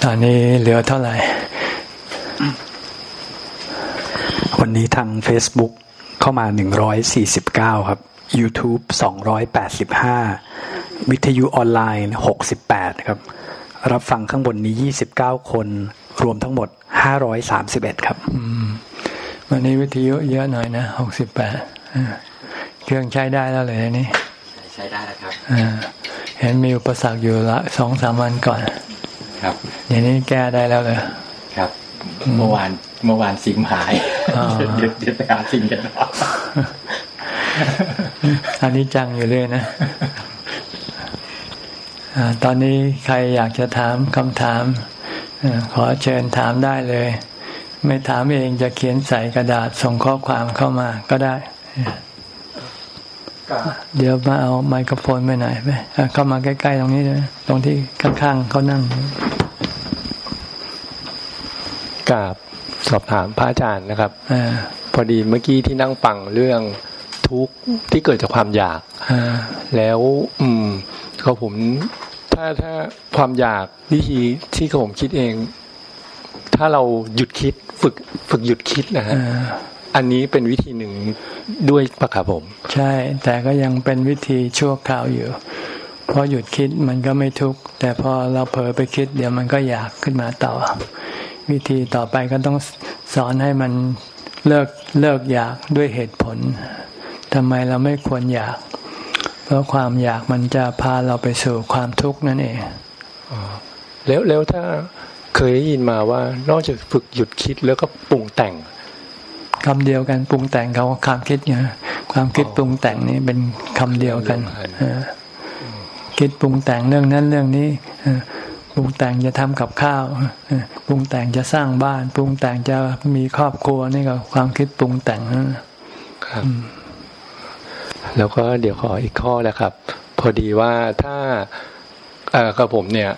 ตอนนี้เหลือเท่าไหร่ วันนี้ทาง Facebook เข้ามา 149 ครับ YouTube 285 วิทยุออนไลน์ 68 ครับ รับฟังข้างบนนี้ 29 คน รวมทั้งหมด 531 ครับวันนี้วิทยุเยอะหน่อยนะ 68 เครื่องใช้ได้แล้วเลยนี่ใช้ได้แล้วครับเห็นมีอุปสรรคอยู่ละสองสามวันก่อน ครับเดี๋ยวนี้แก้ได้แล้วเลยครับ เมื่อวานเมื่อวานซิมหายเดี๋ยวเดี๋ยวไปหาซิมกันต่ออันนี้จังอยู่เลยนะ ตอนนี้ใครอยากจะถามคำถาม ขอเชิญถามได้เลย ไม่ถามเองจะเขียนใส่กระดาษส่งข้อความเข้ามาก็ได้ เดี๋ยวมาเอาไมโครโฟนไปไหนไปเข้ามาใกล้ๆตรงนี้เลยตรงที่ข้างๆเขานั่งกราบสอบถามพระอาจารย์นะครับอพอดีเมื่อกี้ที่นั่งฟังเรื่องทุกข์ที่เกิดจากความอยากแล้ว อืม ก็ผมถ้าถ้าความอยากวิธีที่ผมคิดเอง ถ้าเราหยุดคิดฝึกฝึกหยุดคิดนะฮะอันนี้เป็นวิธีหนึ่งด้วยปะครับผม ใช่ แต่ก็ยังเป็นวิธีชั่วคราวอยู่เพราะหยุดคิดมันก็ไม่ทุกข์แต่พอเราเผลอไปคิด เดี๋ยวมันก็อยากขึ้นมาต่อ วิธีต่อไปก็ต้องสอนให้มันเลิกเลิกอยากด้วยเหตุผลทำไมเราไม่ควรอยาก เพราะความอยากมันจะพาเราไปสู่ความทุกข์นั่นเองแล้วแล้วถ้าเคยได้ยินมาว่านอกจากฝึกหยุดคิดแล้วก็ปรุงแต่งคำเดียวกันปรุงแต่งเขาความคิดไงความคิดปรุงแต่งนี่เป็นคำเดียวกันคิดปรุงแต่งเรื่องนั้นเรื่องนี้ปรุงแต่งจะทำกับข้าวปรุงแต่งจะสร้างบ้าน ปรุงแต่งจะมีครอบครัวนี่ก็ความคิดปรุงแต่งครับ แล้วก็เดี๋ยวขออีกข้อนะครับ พอดีว่าถ้ากับผมเนี่ย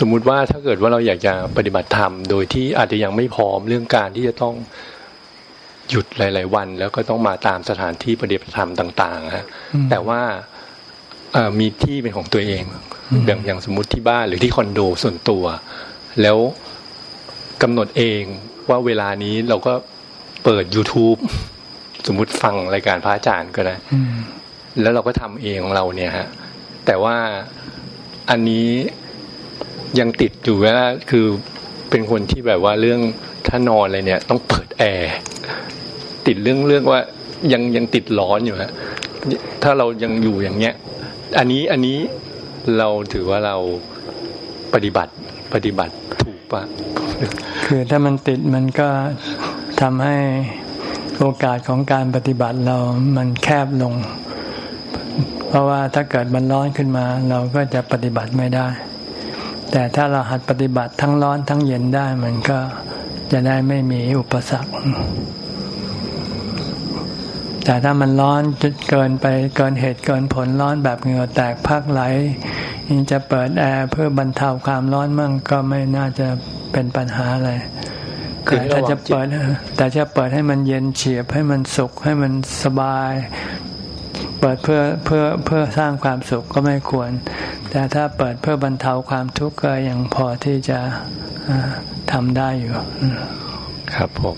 สมมุติว่าถ้าเกิดว่าเราอยากจะปฏิบัติธรรม โดยที่อาจจะยังไม่พร้อมเรื่องการที่จะต้องหยุดหลาย ๆ วัน แล้วก็ต้องมาตามสถานที่ปฏิบัติธรรมต่างๆฮะแต่ว่ามีที่เป็นของตัวเองอย่างอย่างสมมุติที่บ้านหรือที่คอนโดส่วนตัว แล้วกำหนดเองว่าเวลานี้เราก็เปิด YouTube สมมุติฟังรายการพระอาจารย์ก็ได้แล้วเราก็ทำเองของเราเนี่ยฮะ แต่ว่าอันนี้ยังติดอยู่ว่าคือเป็นคนที่แบบว่าเรื่องถ้านอนอะไรเนี่ย ต้องเปิดแอร์ติดเรื่องเรื่องว่ายังยังติดร้อนอยู่ฮะถ้าเรายังอยู่อย่างเงี้ย อันนี้อันนี้เราถือว่าเราปฏิบัติปฏิบัติถูกปะคือถ้ามันติดมันก็ทำให้ โอกาสของการปฏิบัติเรามันแคบลง เพราะว่าถ้าเกิดมันร้อนขึ้นมา เราก็จะปฏิบัติไม่ได้ แต่ถ้าเราหัดปฏิบัติทั้งร้อนทั้งเย็นได้มันก็จะได้ไม่มีอุปสรรค แต่ถ้ามันร้อนจนเกินไปเกินเหตุเกินผลร้อนแบบเหงื่อแตกพักไหลจะเปิดแอร์เพื่อบรรเทาความร้อนมั่งก็ไม่น่าจะเป็นปัญหาอะไร แต่ถ้าจะเปิดแต่จะเปิดให้มันเย็นเฉียบให้มันสุขให้มันสบาย เปิดเพื่อเพื่อเพื่อสร้างความสุขก็ไม่ควร แต่ถ้าเปิดเพื่อบรรเทาความทุกข์ก็ยังพอที่จะทำได้อยู่ ครับผม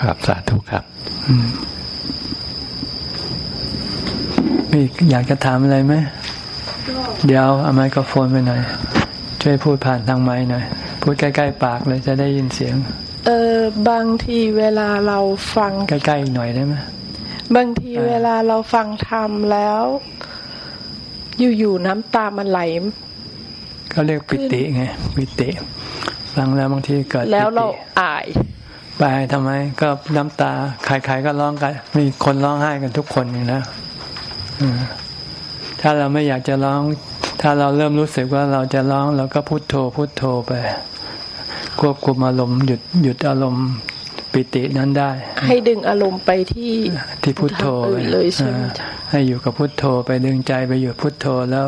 ครับสาธุครับมีอยากจะถามอะไรไหมเดี๋ยวเอาไมโครโฟนไปหน่อย ช่วยพูดผ่านทางไม้หน่อย พูดใกล้ ๆ ปากเลยจะได้ยินเสียง เออบางทีเวลาเราฟังใกล้ๆหน่อยได้ไหมบางทีเวลาเราฟังธรรมแล้ว อยู่ๆน้ำตามันไหลเขาเรียกปิติไงปิติฟังแล้วบางทีเกิดแล้วเราปิติอายไปทำไม ก็น้ำตาใครๆก็ร้องกัน มีคนร้องไห้กันทุกคนอยู่นะอืมถ้าเราไม่อยากจะร้อง ถ้าเราเริ่มรู้สึกว่าเราจะร้องเราก็พุโทโธพุโทโธไป ควบคุมอารมณ์หยุดหยุดอารมณ์ปิตินั้นได้ ให้ดึงอารมณ์ไปที่ที่พุทโธทางอื่นเลยใช่ไหมอ่าจ๊ะให้อยู่กับพุทโธไปดึงใจไปอยู่พุทโธแล้ว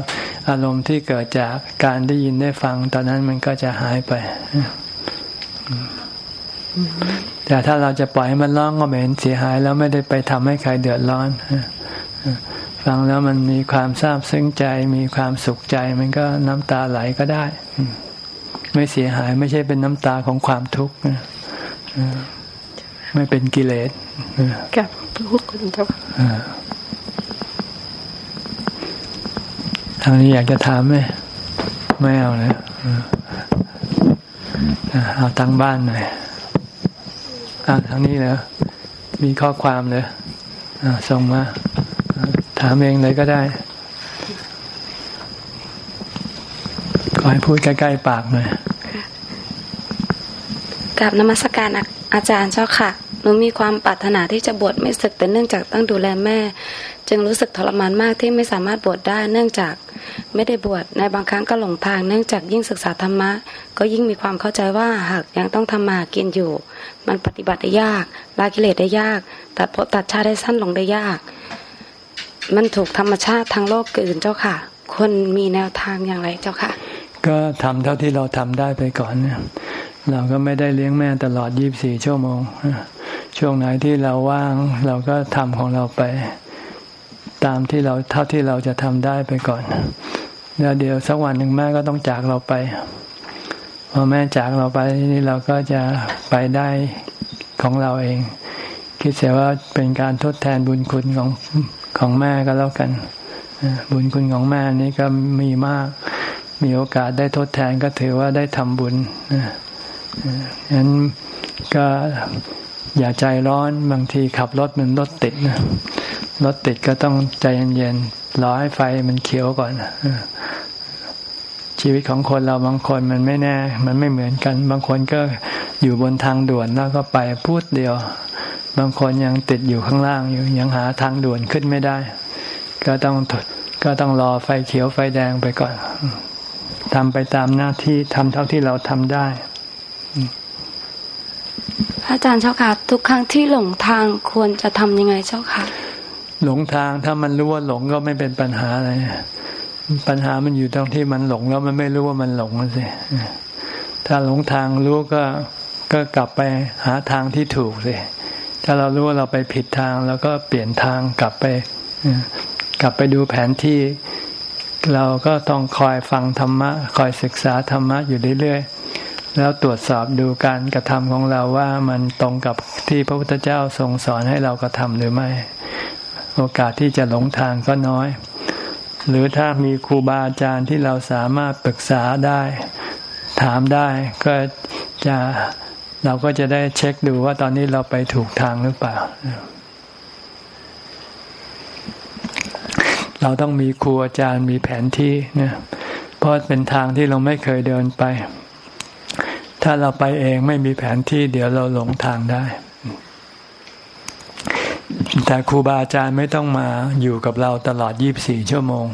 อารมณ์ที่เกิดจากการได้ยินได้ฟัง ตอนนั้นมันก็จะหายไปแต่ถ้าเราจะปล่อยให้มันร้องก็ไม่เห็นเสียหาย แล้วไม่ได้ไปทำให้ใครเดือดร้อนฟังแล้วมันมีความซาบซึ้งใจ มีความสุขใจ มันก็น้ำตาไหลก็ได้ ไม่เสียหาย ไม่ใช่เป็นน้ำตาของความทุกข์นะไม่เป็นกิเลสกับทุกคนเจ้าค่ะทางนี้อยากจะถามไหมไม่เอานะอ่าเอาตังบ้านหน่อยอ่าทางนี้เหรอมีข้อความเลยอ่าส่งมาอ่าถามเองเลยก็ได้ขอให้พูดใกล้ๆปากหน่อย กับนมัสการอาอาจารย์เจ้าค่ะ หนูมีความปรารถนาที่จะบวชไม่ศึกแต่เนื่องจากต้องดูแลแม่ จึงรู้สึกทรมานมากที่ไม่สามารถบวชได้เนื่องจากไม่ได้บวชในบางครั้งก็หลงทางเนื่องจากยิ่งศึกษาธรรมะ ก็ยิ่งมีความเข้าใจว่าหากยังต้องทำมากินอยู่ มันปฏิบัติได้ยากละกิเลสได้ยากตัดภพตัดชาติได้สั้นลงได้ยาก มันถูกธรรมชาติทางโลกกลืนเจ้าค่ะคนมีแนวทางอย่างไรเจ้าค่ะ ก็ทำเท่าที่เราทำได้ไปก่อน เราก็ไม่ได้เลี้ยงแม่ตลอด 24 ชั่วโมง ช่วงไหนที่เราว่างเราก็ทำของเราไป ตามที่เราเท่าที่เราจะทำได้ไปก่อน แล้วเดี๋ยวสักวันหนึ่งแม่ก็ต้องจากเราไป พอแม่จากเราไปนี่เราก็จะไปได้ของเราเอง คิดเสียว่าเป็นการทดแทนบุญคุณของของแม่ก็แล้วกัน บุญคุณของแม่นี่ก็มีมาก มีโอกาสได้ทดแทนก็ถือว่าได้ทำบุญนะ อ่างั้นก็อย่าใจร้อนบางทีขับรถมันรถติดนะรถติดก็ต้องใจเย็นๆรอให้ไฟมันเขียวก่อนชีวิตของคนเราบางคนมันไม่แน่ มันไม่เหมือนกัน บางคนก็อยู่บนทางด่วนแล้วก็ไปพูดเดียว บางคนยังติดอยู่ข้างล่างอยู่ยังหาทางด่วนขึ้นไม่ได้ ก็ต้องก็ต้องรอไฟเขียวไฟแดงไปก่อนทำไปตามหน้าที่ทำเท่าที่เราทำได้ อาจารย์เจ้าค่ะ ทุกครั้งที่หลงทางควรจะทำยังไงเจ้าค่ะ หลงทางถ้ามันรู้ว่าหลงก็ไม่เป็นปัญหาอะไรปัญหามันอยู่ตรงที่มันหลงแล้วมันไม่รู้ว่ามันหลงนั่นสิถ้าหลงทางรู้ก็ก็กลับไปหาทางที่ถูกสิถ้าเรารู้ว่าเราไปผิดทาง แล้วก็เปลี่ยนทางกลับไปเอ่อกลับไปดูแผนที่ เราก็ต้องคอยฟังธรรมะ คอยศึกษาธรรมะอยู่เรื่อยๆ แล้วตรวจสอบดูการกระทำของเราว่ามันตรงกับที่พระพุทธเจ้าทรงสอนให้เรากระทำหรือไม่ โอกาสที่จะหลงทางก็น้อย หรือถ้ามีครูบาอาจารย์ที่เราสามารถปรึกษาได้ ถามได้ก็จะเราก็จะได้เช็คดูว่าตอนนี้เราไปถูกทางหรือเปล่า เราต้องมีครูอาจารย์มีแผนที่เนี่ยเพราะเป็นทางที่เราไม่เคยเดินไป ถ้าเราไปเองไม่มีแผนที่เดี๋ยวเราหลงทางได้ แต่ครูบาอาจารย์ไม่ต้องมาอยู่กับเราตลอด 24 ชั่วโมง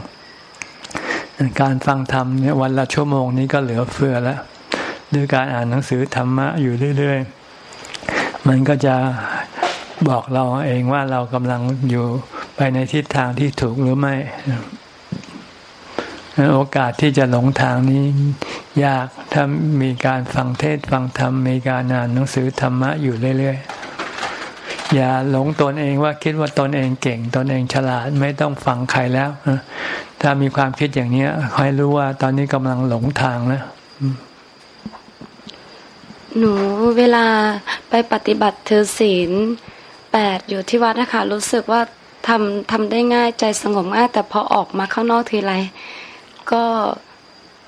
การฟังธรรมเนี่ยวันละชั่วโมงนี้ก็เหลือเฟือแล้วด้วยการอ่านหนังสือธรรมะอยู่เรื่อยๆ มันก็จะบอกเราเองว่าเรากำลังอยู่ไปในทิศทางที่ถูกหรือไม่ โอกาสที่จะหลงทางนี้ ยากถ้ามีการฟังเทศฟังธรรมมีการอ่านหนังสือธรรมะอยู่เรื่อยๆ อย่าหลงตนเองว่าคิดว่าตนเองเก่ง ตนเองฉลาดไม่ต้องฟังใครแล้วถ้ามีความคิดอย่างนี้ให้รู้ว่าตอนนี้กำลังหลงทางแล้วหนูเวลาไปปฏิบัติถือศีลแปดอยู่ที่วัดนะคะรู้สึกว่าทำทำได้ง่ายใจสงบง่ายแต่พอออกมาข้างนอกทีไรก็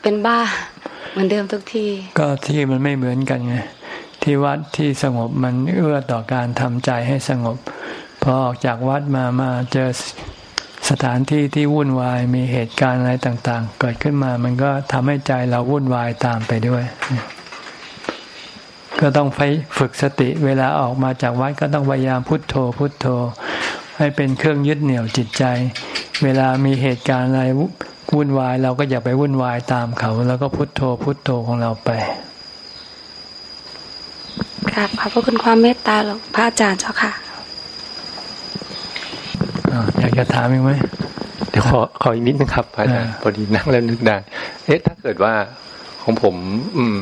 เป็นบ้า เหมือนเดิมทุกทีก็ที่มันไม่เหมือนกันไงที่วัดที่สงบมันเอื้อต่อการทำใจให้สงบ พอออกจากวัดมามาเจอสถานที่ที่วุ่นวายมีเหตุการณ์อะไรต่าง ๆ เกิดขึ้นมามันก็ทำให้ใจเราวุ่นวายตามไปด้วย ก็ต้องไปฝึกสติเวลาออกมาจากวัดก็ต้องพยายามพุทโธ พุทโธ ให้เป็นเครื่องยึดเหนี่ยวจิตใจ เวลามีเหตุการณ์อะไร วุ่นวายเราก็อย่าไปวุ่นวายตามเขา แล้วก็พุทโธพุทโธของเราไปครับขอบพระคุณความเมตตาหลวงพระอาจารย์เจ้าค่ะอ่าอยากจะถามอีกไหมเดี๋ยวขอขออีกนิดนึงครับอาจารย์อ่าพอดีนั่งแล้วนึกได้เอ๊ะถ้าเกิดว่าของผม อืม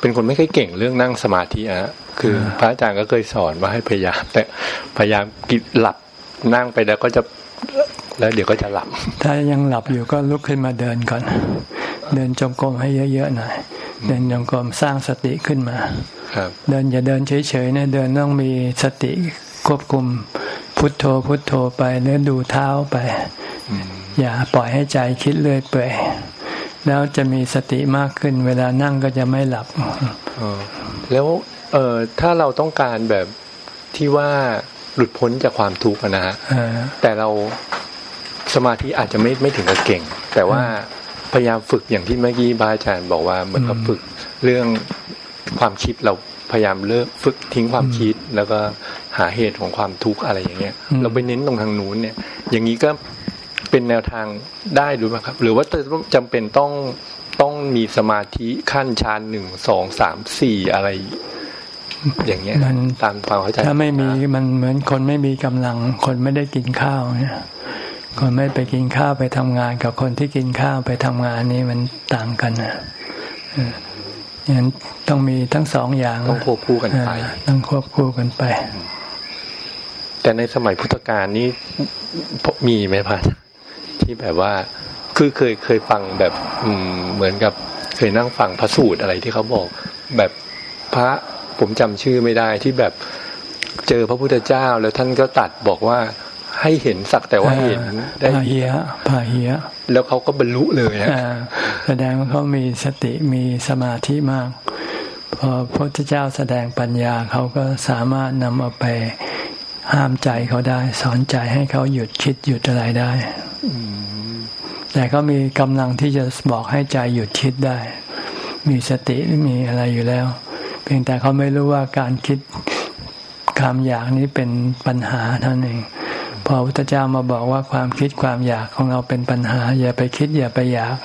เป็นคนไม่ค่อยเก่งเรื่องนั่งสมาธิอะคืออพระอาจารย์ก็เคยสอนว่าให้พยายามแต่พยายามกินหลับนั่งไปแล้วก็จะ แล้วเดี๋ยวก็จะหลับ ถ้ายังหลับอยู่ก็ลุกขึ้นมาเดินก่อน เดินจงกรมให้เยอะๆหน่อย เดินจงกรมสร้างสติขึ้นมาครับเดินอย่าเดินเฉยๆนะเดินต้องมีสติควบคุมพุทโธพุทโธไปหรือดูเท้าไป อย่าปล่อยให้ใจคิดเรื่อยเปื่อยแล้วจะมีสติมากขึ้น เวลานั่งก็จะไม่หลับเออแล้วเออถ้าเราต้องการแบบที่ว่า หลุดพ้นจากความทุกข์อะนะฮะเออแต่เราสมาธิอาจจะไม่ไม่ถึงกับเก่ง แต่ว่าพยายามฝึกอย่างที่เมื่อกี้พระอาจารย์บอกว่าเหมือนกับฝึกเรื่องความคิดเราพยายามเลิกฝึกทิ้งความคิด แล้วก็หาเหตุของความทุกข์อะไรอย่างเงี้ย เราไปเน้นตรงทางนู้นเนี่ย อย่างนี้ก็เป็นแนวทางได้หรือเปล่าครับ หรือว่าจะจำเป็นต้องต้องมีสมาธิขั้นฌานหนึ่งสองสามสี่อะไร อย่างเงี้ยมันตามความเข้าใจถ้าไม่มีมันเหมือนคนไม่มีกำลัง คนไม่ได้กินข้าวเนี่ยคนไม่ไปกินข้าวไปทำงาน กับคนที่กินข้าวไปทำงานนี่มันต่างกันนะเอออย่างนั้นต้องมีทั้งสองอย่างต้องควบคู่กันไปเออต้องควบคู่กันไป แต่ในสมัยพุทธกาลนี้มีไหมพระที่แบบว่าคือเคยเคยฟังแบบ อืม เหมือนกับเคยนั่งฟังพระสูตรอะไรที่เขาบอก แบบพระ ผมจำชื่อไม่ได้ที่แบบเจอพระพุทธเจ้าแล้วท่านก็ตัดบอกว่าให้เห็นสักแต่ว่าเห็นได้พาเหียพาเหียแล้วเขาก็บรรลุเลยฮะอ่าแสดงว่าเขามีสติมีสมาธิมาก พอพระพุทธเจ้าแสดงปัญญาเขาก็สามารถนำเอาไปห้ามใจเขาได้ สอนใจให้เขาหยุดคิดหยุดอะไรได้แต่เขามีกำลังที่จะบอกให้ใจหยุดคิดได้ มีสติมีอะไรอยู่แล้วเพียงแต่เขาไม่รู้ว่าการคิดความอยากนี้เป็นปัญหาเท่านั้นเองพอพุทธเจ้ามาบอกว่าความคิดความอยากของเราเป็นปัญหา อย่าไปคิดอย่าไปอยาก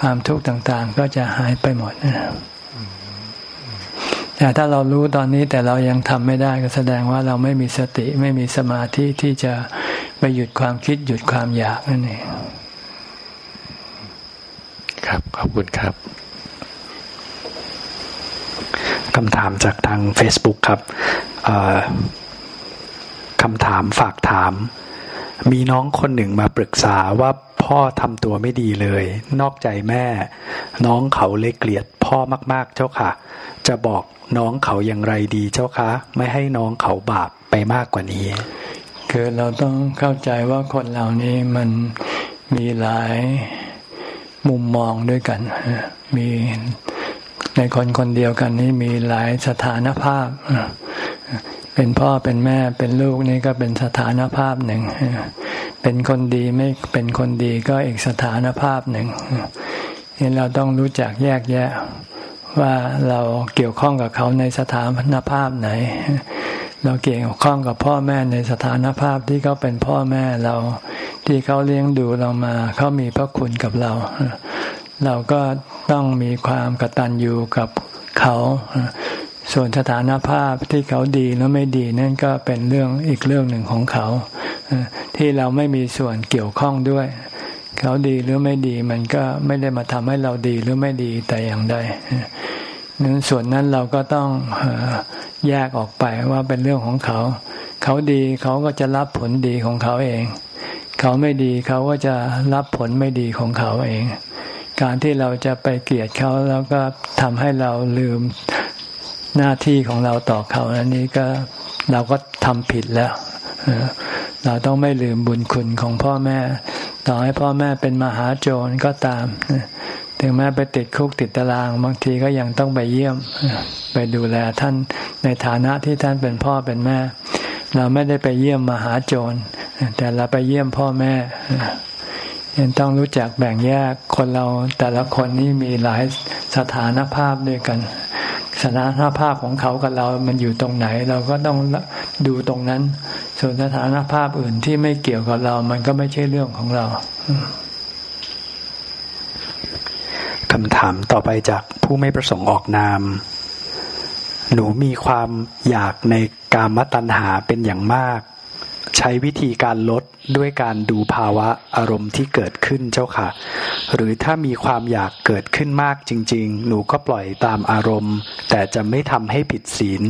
ความทุกข์ต่างๆ ก็จะหายไปหมดนะแต่ถ้าเรารู้ตอนนี้แต่เรายังทำไม่ได้ก็แสดงว่าเราไม่มีสติไม่มีสมาธิที่จะไปหยุดความคิดหยุดความอยากนั่นเองครับขอบคุณครับ คำถามจากทาง Facebook ครับคำถามฝากถาม มีน้องคนหนึ่งมาปรึกษาว่าพ่อทำตัวไม่ดีเลย นอกใจแม่ น้องเขาเลยเกลียดพ่อมาก ๆ เจ้าค่ะ จะบอกน้องเขาอย่างไรดีเจ้าคะ ไม่ให้น้องเขาบาปไปมากกว่านี้ คือเราต้องเข้าใจว่าคนเหล่านี้มันมีหลายมุมมองด้วยกัน มี ในคนคนเดียวกันนี้มีหลายสถานภาพ เป็นพ่อเป็นแม่เป็นลูกนี่ก็เป็นสถานภาพหนึ่ง เป็นคนดีไม่เป็นคนดีก็อีกสถานภาพหนึ่งนี่เราต้องรู้จักแยกแยะว่าเราเกี่ยวข้องกับเขาในสถานภาพไหน เราเกี่ยวข้องกับพ่อแม่ในสถานภาพที่เขาเป็นพ่อแม่เราที่เขาเลี้ยงดูเรามาเขามีพระคุณกับเรา เราก็ต้องมีความกตัญญูกับเขา ส่วนสถานภาพที่เขาดีแล้วไม่ดีนั่นก็เป็นเรื่องอีกเรื่องหนึ่งของเขา ที่เราไม่มีส่วนเกี่ยวข้องด้วย เขาดีหรือไม่ดีมันก็ไม่ได้มาทำให้เราดีหรือไม่ดีแต่อย่างใดนั้นส่วนนั้นเราก็ต้องแยกออกไปว่าเป็นเรื่องของเขา เขาดีเขาก็จะรับผลดีของเขาเอง เขาไม่ดีเขาก็จะรับผลไม่ดีของเขาเอง การที่เราจะไปเกลียดเขาแล้วก็ทำให้เราลืมหน้าที่ของเราต่อเขาอันนี้ก็เราก็ทำผิดแล้ว เราต้องไม่ลืมบุญคุณของพ่อแม่ ต่อให้พ่อแม่เป็นมหาโจรก็ตาม ถึงแม้ไปติดคุกติดตาราง บางทีก็ยังต้องไปเยี่ยม ไปดูแลท่านในฐานะที่ท่านเป็นพ่อเป็นแม่ เราไม่ได้ไปเยี่ยมมหาโจร แต่เราไปเยี่ยมพ่อแม่ ต้องรู้จักแบ่งแยกคนเราแต่ละคนนี่มีหลายสถานภาพด้วยกัน สถานภาพของเขากับเรา มันอยู่ตรงไหน เราก็ต้องดูตรงนั้น ส่วนสถานภาพอื่นที่ไม่เกี่ยวกับเรา มันก็ไม่ใช่เรื่องของเราคำถามต่อไปจากผู้ไม่ประสงค์ออกนาม หนูมีความอยากในการมตัณหาเป็นอย่างมาก ใช้วิธีการลดด้วยการดูภาวะอารมณ์ที่เกิดขึ้นเจ้าค่ะ หรือถ้ามีความอยากเกิดขึ้นมากจริง ๆ หนูก็ปล่อยตามอารมณ์ แต่จะไม่ทำให้ผิดศีล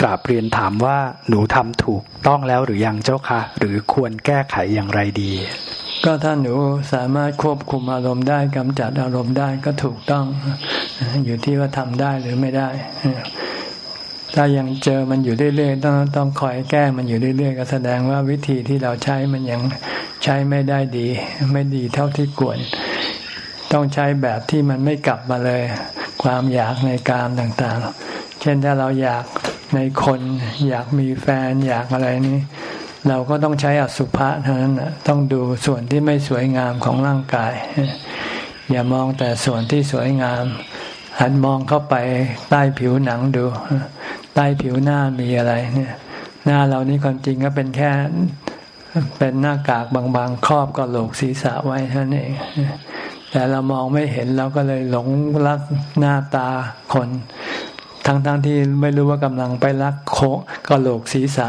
กราบเรียนถามว่าหนูทำถูกต้องแล้วหรือยังเจ้าค่ะ หรือควรแก้ไขอย่างไรดี ก็ถ้าหนูสามารถควบคุมอารมณ์ได้กำจัดอารมณ์ได้ก็ถูกต้อง อยู่ที่ว่าทำได้หรือไม่ได้ ถ้ายังเจอมันอยู่เรื่อยๆต้องต้องคอยแก้มันอยู่เรื่อยๆ ก็แสดงว่าวิธีที่เราใช้มันยังใช้ไม่ได้ดี ไม่ดีเท่าที่ควร ต้องใช้แบบที่มันไม่กลับมาเลย ความอยากในการต่างๆ เช่นถ้าเราอยากในคนอยากมีแฟนอยากอะไรนี้ เราก็ต้องใช้อสุภะเท่านั้นต้องดูส่วนที่ไม่สวยงามของร่างกาย อย่ามองแต่ส่วนที่สวยงาม หันมองเข้าไปใต้ผิวหนังดู ใต้ผิวหน้ามีอะไรเนี่ย หน้าเรานี่ความจริงก็เป็นแค่เป็นหน้ากากบางๆ ครอบกระโหลกศีรษะไว้ท่านั้นเองแต่เรามองไม่เห็นเราก็เลยหลงรักหน้าตาคน ทั้งๆทที่ไม่รู้ว่ากำลังไปรักโคกระโหลกศีรษะ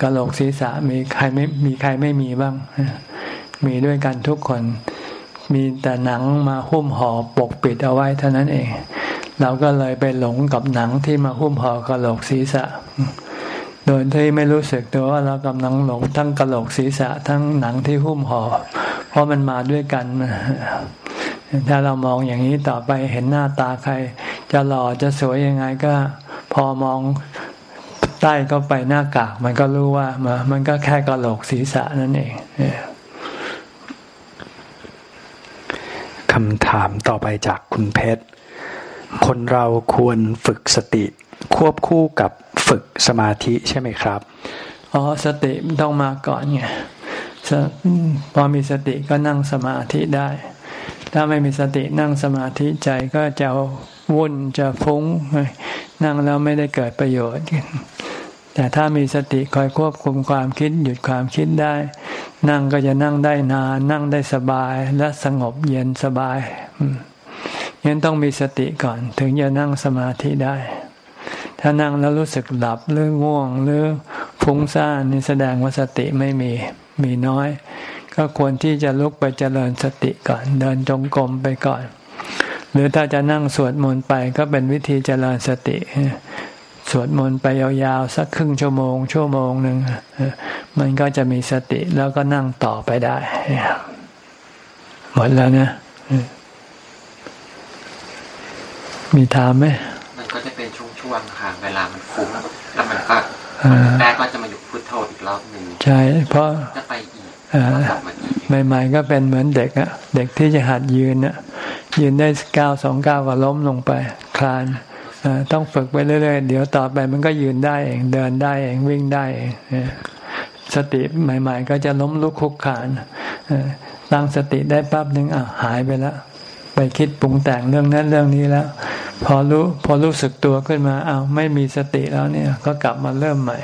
กระโหลกศีรษะมีใครไม่มีใครไม่มีบ้าง มีด้วยกันทุกคน มีแต่หนังมาหุ้มห่อปกปิดเอาไว้เท่านั้นเอง เราก็เลยไปหลงกับหนังที่มาหุ้มห่อกระโหลกศีรษะ โดยที่ไม่รู้สึกตัวว่าเรากำลังหลงทั้งกระโหลกศีรษะ ทั้งหนังที่หุ้มห่อ เพราะมันมาด้วยกัน ถ้าเรามองอย่างนี้ต่อไปเห็นหน้าตาใคร จะหล่อจะสวยยังไงก็ พอมองใต้ก็ไปหน้ากากมันก็รู้ว่ามันก็แค่กระโหลกศีรษะนั่นเองคำถามต่อไปจากคุณเพชร คนเราควรฝึกสติควบคู่กับฝึกสมาธิใช่ไหมครับ อ๋อ สติต้องมาก่อนไงพอมีสติก็นั่งสมาธิได้ ถ้าไม่มีสตินั่งสมาธิใจก็จะวุ่นจะฟุ้ง นั่งแล้วไม่ได้เกิดประโยชน์ แต่ถ้ามีสติคอยควบคุมความคิดหยุดความคิดได้ นั่งก็จะนั่งได้นาน นั่งได้สบายและสงบเย็นสบาย อืม ยังต้องมีสติก่อน ถึงจะนั่งสมาธิได้ ถ้านั่งแล้วรู้สึกหลับหรือง่วงหรือฟุ้งซ่านนี่แสดงว่าสติไม่มีมีน้อย ก็ควรที่จะลุกไปเจริญสติก่อน เดินจงกรมไปก่อน หรือถ้าจะนั่งสวดมนต์ไปก็เป็นวิธีเจริญสติสวดมนต์ไปยาวๆ สักครึ่งชั่วโมง ชั่วโมงหนึ่งมันก็จะมีสติแล้วก็นั่งต่อไปได้ หมดแล้วนะ มีถามไหมมันก็จะเป็นช่วงๆค่ะเวลามันฟุ้งแล้วมันก็แรกก็จะมาอยู่พุทโธอีกรอบหนึ่งใช่ เพราะจะไปอีกใหม่ๆก็เป็นเหมือนเด็กอะเด็กที่จะหัดยืนอะยืนได้ก้าวสองก้าวก็ล้มลงไป คลานต้องฝึกไปเรื่อยๆ เดี๋ยวต่อไปมันก็ยืนได้เองเดินได้เองวิ่งได้เองสติใหม่ ๆ ก็จะล้มลุกคุกขานตั้งสติได้ปั๊บหนึ่งอะหายไปแล้ว ไปคิดปรุงแต่งเรื่องนั้นเรื่องนี้แล้ว พอรู้พอรู้สึกตัวขึ้นมาเอาไม่มีสติแล้วเนี่ย ก็กลับมาเริ่มใหม่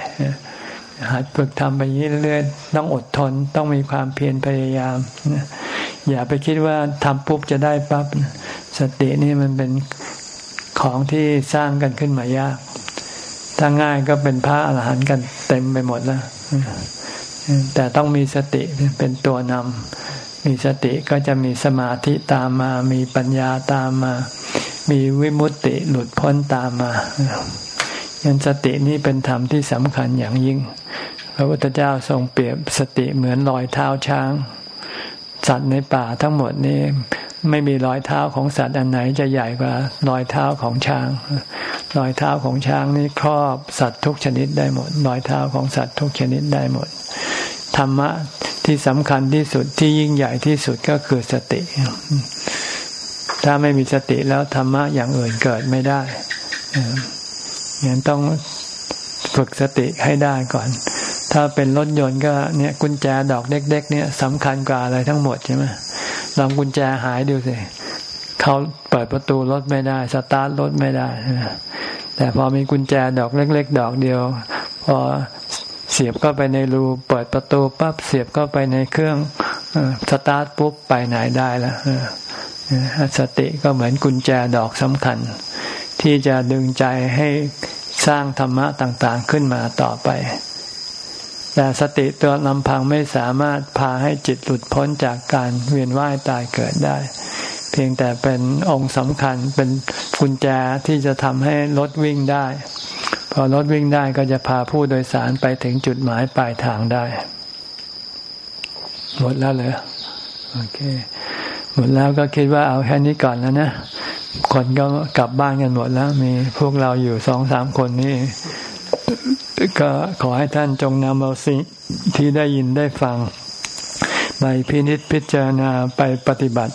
หัดฝึกทำไปอย่างนี้เรื่อยๆต้องอดทนต้องมีความเพียรพยายามอย่าไปคิดว่าทำปุ๊บจะได้ปั๊บสตินี่มันเป็นของที่สร้างกันขึ้นมายาก ถ้าง่ายก็เป็นพระอรหันต์กันเต็มไปหมดแล้วแต่ต้องมีสติเป็นตัวนำ มีสติก็จะมีสมาธิตามมา มีปัญญาตามมา มีวิมุตติหลุดพ้นตามมายันสตินี้เป็นธรรมที่สำคัญอย่างยิ่ง พระพุทธเจ้าทรงเปรียบสติเหมือนรอยเท้าช้าง สัตว์ในป่าทั้งหมดนี้ไม่มีรอยเท้าของสัตว์อันไหนจะใหญ่กว่ารอยเท้าของช้าง รอยเท้าของช้างนี้ครอบสัตว์ทุกชนิดได้หมด รอยเท้าของสัตว์ทุกชนิดได้หมด ธรรมะที่สำคัญที่สุดที่ยิ่งใหญ่ที่สุดก็คือสติ ถ้าไม่มีสติแล้วธรรมะอย่างอื่นเกิดไม่ได้ยังต้องฝึกสติให้ได้ก่อน ถ้าเป็นรถยนต์ก็เนี่ยกุญแจดอกเล็ก ๆ เนี่ยสำคัญกว่าอะไรทั้งหมดใช่ไหมลองกุญแจหายดูสิเขาเปิดประตูรถไม่ได้ สตาร์ทรถไม่ได้แต่พอมีกุญแจดอกเล็ก ๆ ดอกเดียว พอ สียบเข้าไปในรูเปิดประตูปั๊บเสียบเข้าไปในเครื่องสตาร์ทปุ๊บไปไหนได้แล้วสติก็เหมือนกุญแจดอกสำคัญ ที่จะดึงใจให้สร้างธรรมะต่างๆขึ้นมาต่อไป แต่สติตัวลำพังไม่สามารถพาให้จิตหลุดพ้นจากการเวียนว่ายตายเกิดได้ เพียงแต่เป็นองค์สำคัญเป็นกุญแจที่จะทำให้รถวิ่งได้ พอรถวิ่งได้ก็จะพาผู้โดยสารไปถึงจุดหมายปลายทางได้ หมดแล้วเลยโอเค หมดแล้วก็คิดว่าเอาแค่นี้ก่อนแล้วนะคนก็กลับบ้านกันหมดแล้ว มีพวกเราอยู่สองสามคนนี่ก็ขอให้ท่านจงนำเอาสิ่งที่ได้ยินได้ฟังไปพินิจพิจารณาไปปฏิบัติ